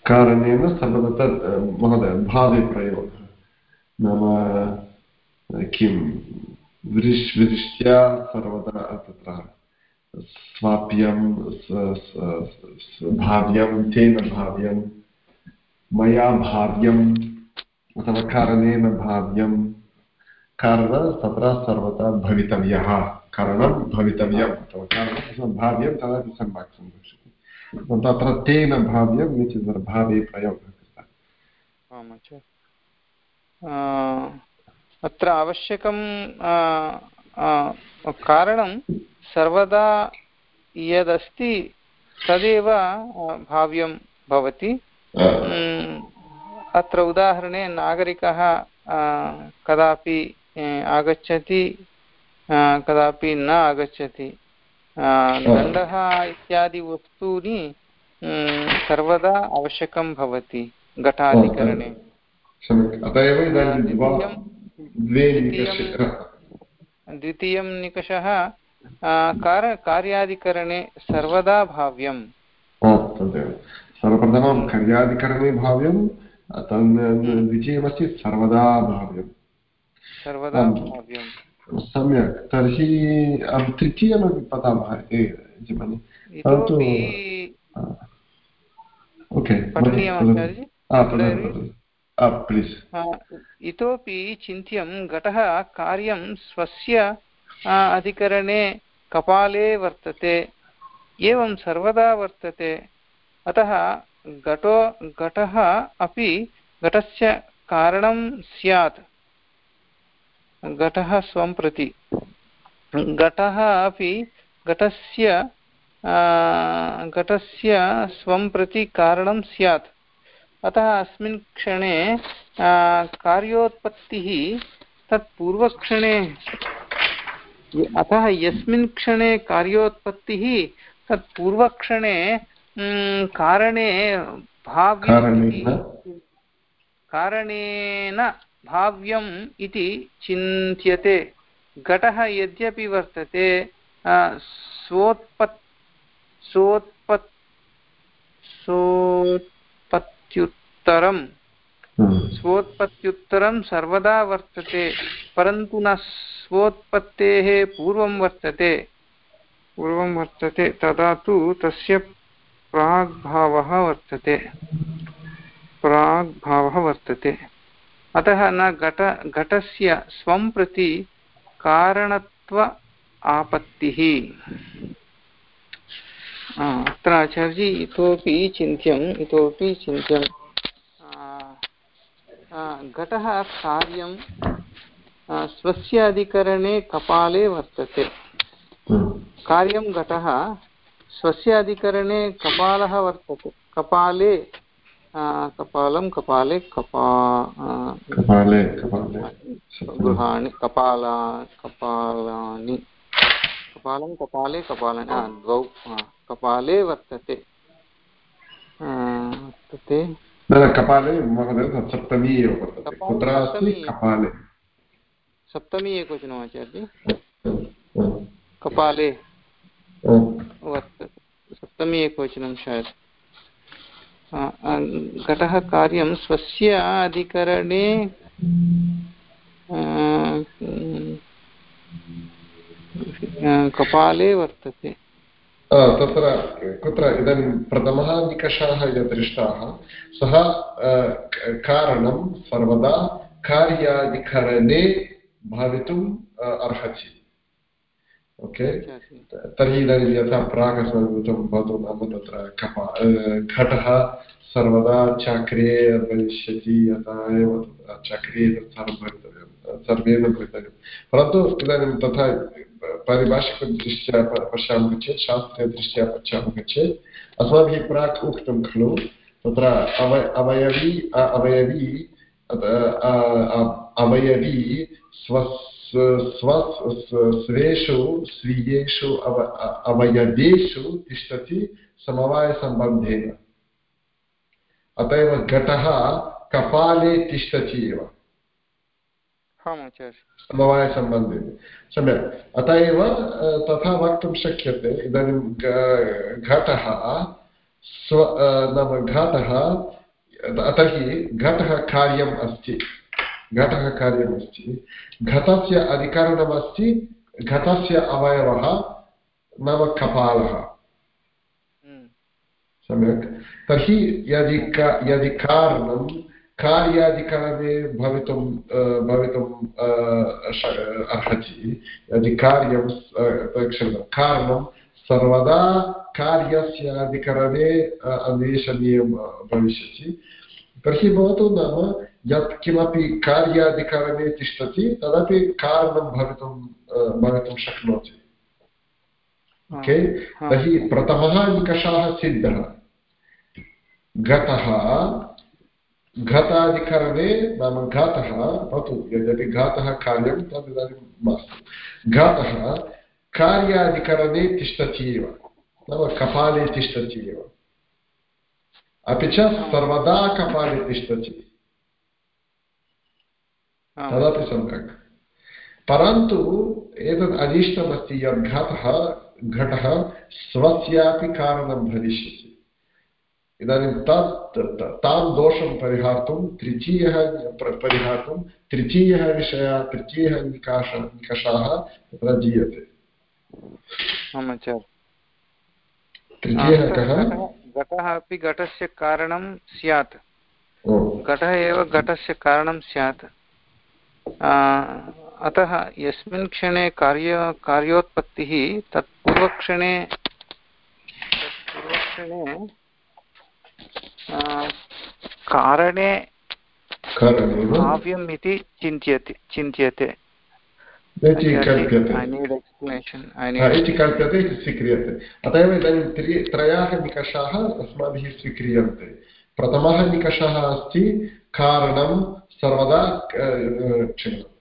कारणेन सर्वदा तत् महोदय भावे प्रयोगः नाम किं? वृष्, वृष्ट्या सर्वदा तत्र स्वाप्यं भाव्यं, तेन भाव्यं, मया भाव्यम् अथवा कारणेन भाव्यं, कारणं तत्र सर्वदा भवितव्यः, कारणं भवितव्यम्, अथवा कारणं भाव्यं, तदापि तत्र तेन भाव्यम् इति भावे प्रयोगः कृतः। अत्र आवश्यकं कारणं सर्वदा यदस्ति तदेव भाव्यं भवति। अत्र उदाहरणे नागरिकः कदापि आगच्छति कदापि न आगच्छति। दण्डः इत्यादि वस्तूनि सर्वदा आवश्यकं भवति घटाधिकरणे। द्वितीयं निकषः कार कार्याधिकरणे सर्वदा भाव्यम्। सर्वप्रथमं कार्याधिकरणे भाव्यं द्वितीयमस्ति सर्वदा भाव्यं सर्वदा भाव्यं सम्यक्। तर्हि अहं तृतीयमपि पठामः परन्तु ओके इतोपि चिन्त्यं घटः कार्यं स्वस्य अधिकरणे कपाले वर्तते एवं सर्वदा वर्तते अतः घटो घटः अपि घटस्य कारणं स्यात् घटः स्वं प्रति घटः अपि घटस्य घटस्य स्वं प्रति कारणं स्यात् अतः अस्मिन् क्षणे कार्योत्पत्तिः तत् पूर्वक्षणे। अतः यस्मिन् क्षणे कार्योत्पत्तिः तत् पूर्वक्षणे कारणे भाव्यं कारणेन? भाव्यम् इति चिन्त्यते। घटः यद्यपि वर्तते स्वोत्पत् स्वोत्पत् स्वोत्पत्त्युत्तरं हम्म। स्वोत्पत्त्युत्तरं सर्वदा वर्तते परन्तु न स्वोत्पत्तेः पूर्वं वर्तते। पूर्वं वर्तते तदा तु तस्य प्राग्भावः वर्तते। प्राग्भावः वर्तते। अतः न घट घटस्य स्वं प्रति कारणत्व आपत्तिः। अत्र आचार्यजी इतोपि चिन्त्यम् इतोपि चिन्त्यं घटः कार्यं स्वस्य अधिकरणे कपाले वर्तते। कार्यं घटः स्वस्य अधिकरणे कपालः वर्तते। कपाले कपालं कपाले कपा कपाले। गृहाणि कपाला कपालानि। कपालं कपाले कपालानि द्वौ कपाले वर्तते। वर्तते। कपाले सप्तमी एव वर्तते। कुत्र अस्ति कपाले। सप्तमी एकवचनम् आचार्य। कपाले वर्तते। सप्तमी एकवचनं शायद्। घटः कार्यं स्वस्य अधिकरणे कपाले वर्तते। तत्र कुत्र इदानीं प्रथमः निकषाः यत् दृष्टाः सः कारणं सर्वदा कार्याधिकरणे भवितुम् अर्हति। ओके? तर्हि इदानीं यथा प्राक् अस्माभिः भवतु नाम तत्र कपा घटः सर्वदा चक्रे भविष्यति यथा एव चक्रे तत् सर्वं भवितव्यं सर्वेण भवितव्यं। परन्तु इदानीं तथा पारिभाषिकदृष्ट्या पश्यामः चेत् शास्त्रीयदृष्ट्या पश्यामः चेत् अस्माभिः प्राक् उक्तं खलु, तत्र अव अवयवी अवयवी अवयवी स्वस् स्व स्वेषु, स्वीयेषु, अव अवयवेषु तिष्ठति समवायसम्बन्धेन। अत एव घटः कपाले तिष्ठति एव। समवायसम्बन्धे सम्यक्। अत एव तथा वक्तुं शक्यते। इदानीं घटः स्व नाम घटः तर्हि घटः कार्यम् अस्ति। घटः कार्यम् अस्ति। घटस्य अधिकरणमस्ति घटस्य अवयवः नाम कपालः। हम्म। सम्यक्। तर्हि यदि यदि कारणं कार्यादिकरणे भवितुं भवितुम् अर्हति। यदि कार्यं क्षम्यतां कारणं सर्वदा कार्यस्य अधिकरणे अन्वेषणीयं भविष्यति। तर्हि भवतु नाम यत् किमपि कार्याधिकरणे तिष्ठति तदपि कारणं भवितुं भवितुं शक्नोति। ओके? तर्हि प्रथमः निकषः सिद्धः। घटः घटाधिकरणे नाम घातः भवतु यद्यपि घातः कार्यं तद् इदानीं मास्तु। घातः कार्याधिकरणे तिष्ठति एव नाम कपाले तिष्ठति एव अपि च सर्वदा कपाले तिष्ठति। तदपि सम्यक्। परन्तु एतद् अनिष्टमस्ति यद् घटः घटः स्वस्यापि कारणं भविष्यति। इदानीं तत् तां दोषं परिहर्तुं तृतीयः परिहर्तुं तृतीयः विषयः तृतीयः निकाश निकषाः तत्र दीयते। तृतीयः कः? घटः अपि घटस्य कारणं स्यात्। घटः एव घटस्य कारणं स्यात्। अतः यस्मिन् क्षणे कार्य कार्योत्पत्तिः तत् पूर्वक्षणे पूर्वक्षणे कारणे काव्यम् इति चिन्त्यते चिन्त्यते इति कल्प्यते इति स्वीक्रियते अत एव इदानीं त्रि त्रयाः निकषाः अस्माभिः स्वीक्रियन्ते प्रथमः निकषः अस्ति कारणं सर्वदा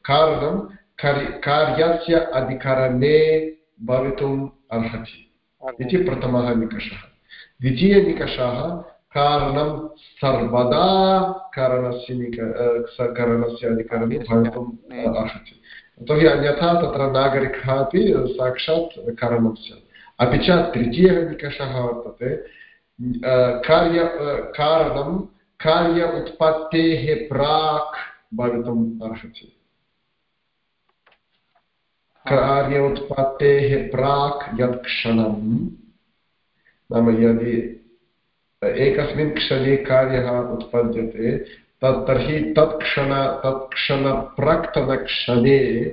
कारणं कार्यस्य अधिकरणे भवितुम् अर्हति इति प्रथमः निकषः द्वितीयनिकषः कारणं सर्वदा कारणस्य निक करणस्य अधिकरणे भवितुम् अर्हति। यतोहि अन्यथा तत्र नागरिकः अपि साक्षात् करणं स्यात् अपि च तृतीयः निकषः वर्तते। कार्य कारणं कार्य उत्पत्तेः प्राक् भवितुम् अर्हति। कार्य उत्पत्तेः प्राक् यत् क्षणं नाम यदि एकस्मिन् क्षणे कार्यः उत्पद्यते, तत् तर्हि तत् क्षण तत् क्षणप्रक्तनक्षणे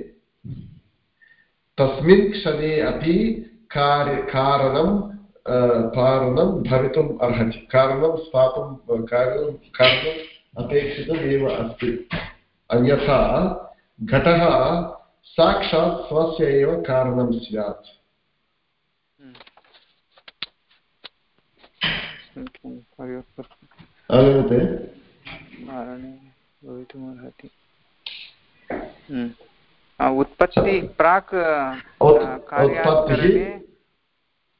तस्मिन् क्षणे अपि कार्य, कारणं कारणं भवितुम् अर्हति, कारणं स्थातुं कार्यं कारणम् अपेक्षितम् एव अस्ति। अन्यथा, घटः साक्षात् स्वस्य एव कारणं स्यात्। अवगते भवितुमर्हति उत्पत्ति प्राक्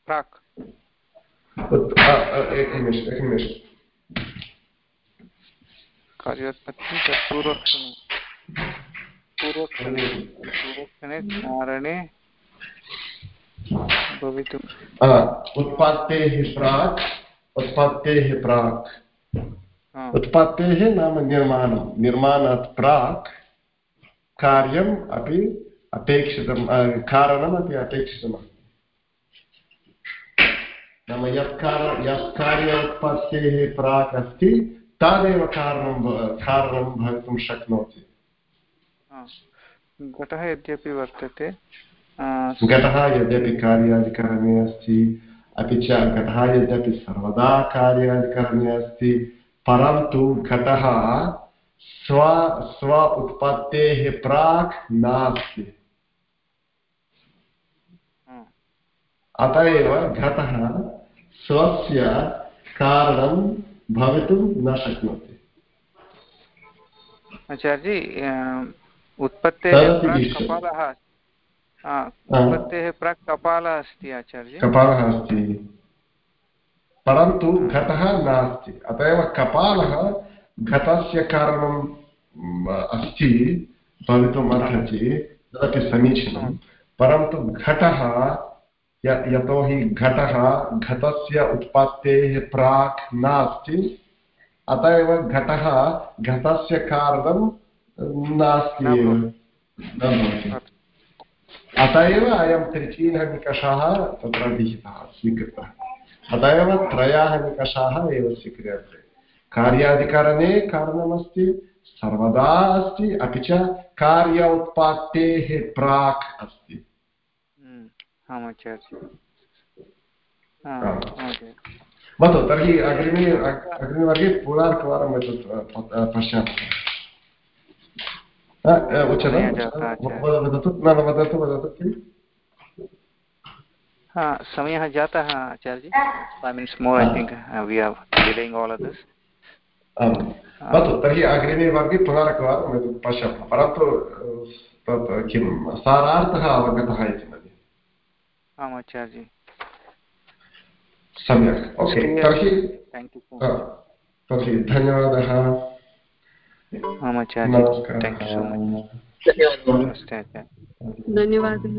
प्राक्। कार्योत्पत्ति तत् पूर्वक्षणे। पूर्वक्षणे पूर्वक्षणे कारणे भवितुम् उत्पत्तेः प्राक्। उत्पत्तेः प्राक्। उत्पत्तेः नाम निर्माणं। निर्माणात् प्राक् कार्यम् अपि अपेक्षितं कारणमपि अपेक्षितमस्ति नाम यत् कार यत् कार्य उत्पत्तेः प्राक् अस्ति तदेव कारणं कारणं भवितुं शक्नोति। घटः यद्यपि वर्तते घटः यद्यपि कार्यादिकरणे अस्ति अपि च घटः यद्यपि सर्वदा कार्यादिकरणे अस्ति। परन्तु घटः स्व स्व उत्पत्तेः प्राक् नास्ति। अत एव घटः स्वस्य कारणं भवितुं न शक्नोति। आचार्यजी उत्पत्तेः कपालः उत्पत्तेः प्राक् कपालः अस्ति आचार्य कपालः अस्ति परन्तु घटः नास्ति अत एव कपालः घटस्य कारणम् अस्ति भवितुमर्हति तदपि समीचीनं परन्तु घटः यतोहि घटः घटस्य उत्पत्तेः प्राक् नास्ति अत एव घटः घटस्य कारणं नास्ति एव अत एव अयं त्रिचीनः निकषः तत्र विहितः स्वीकृतः। अत एव त्रयः निकषाः एव स्वीक्रियन्ते। कार्याधिकरणे कारणमस्ति सर्वदा अस्ति अपि च कार्य उत्पत्तेः प्राक् अस्ति। भवतु तर्हि अग्रिमे अग्रिमवर्गे पुनरेकवारम् एतत् पश्यामः। उच्यते वदतु न वदतु वदतु किम् समयः जातः आचार्य five minutes more I think we have dealing all others भवतु तर्हि अग्रिमे वर्गे पुनरेकवारं पश्यामः परन्तु तत् किं सारार्थः अवगतः इति मन्ये आम् आचार्य सम्यक्। ओके तर्हि तर्हि धन्यवादः आम् आचार्य थेङ्क् यू सो मच् धन्यवादः।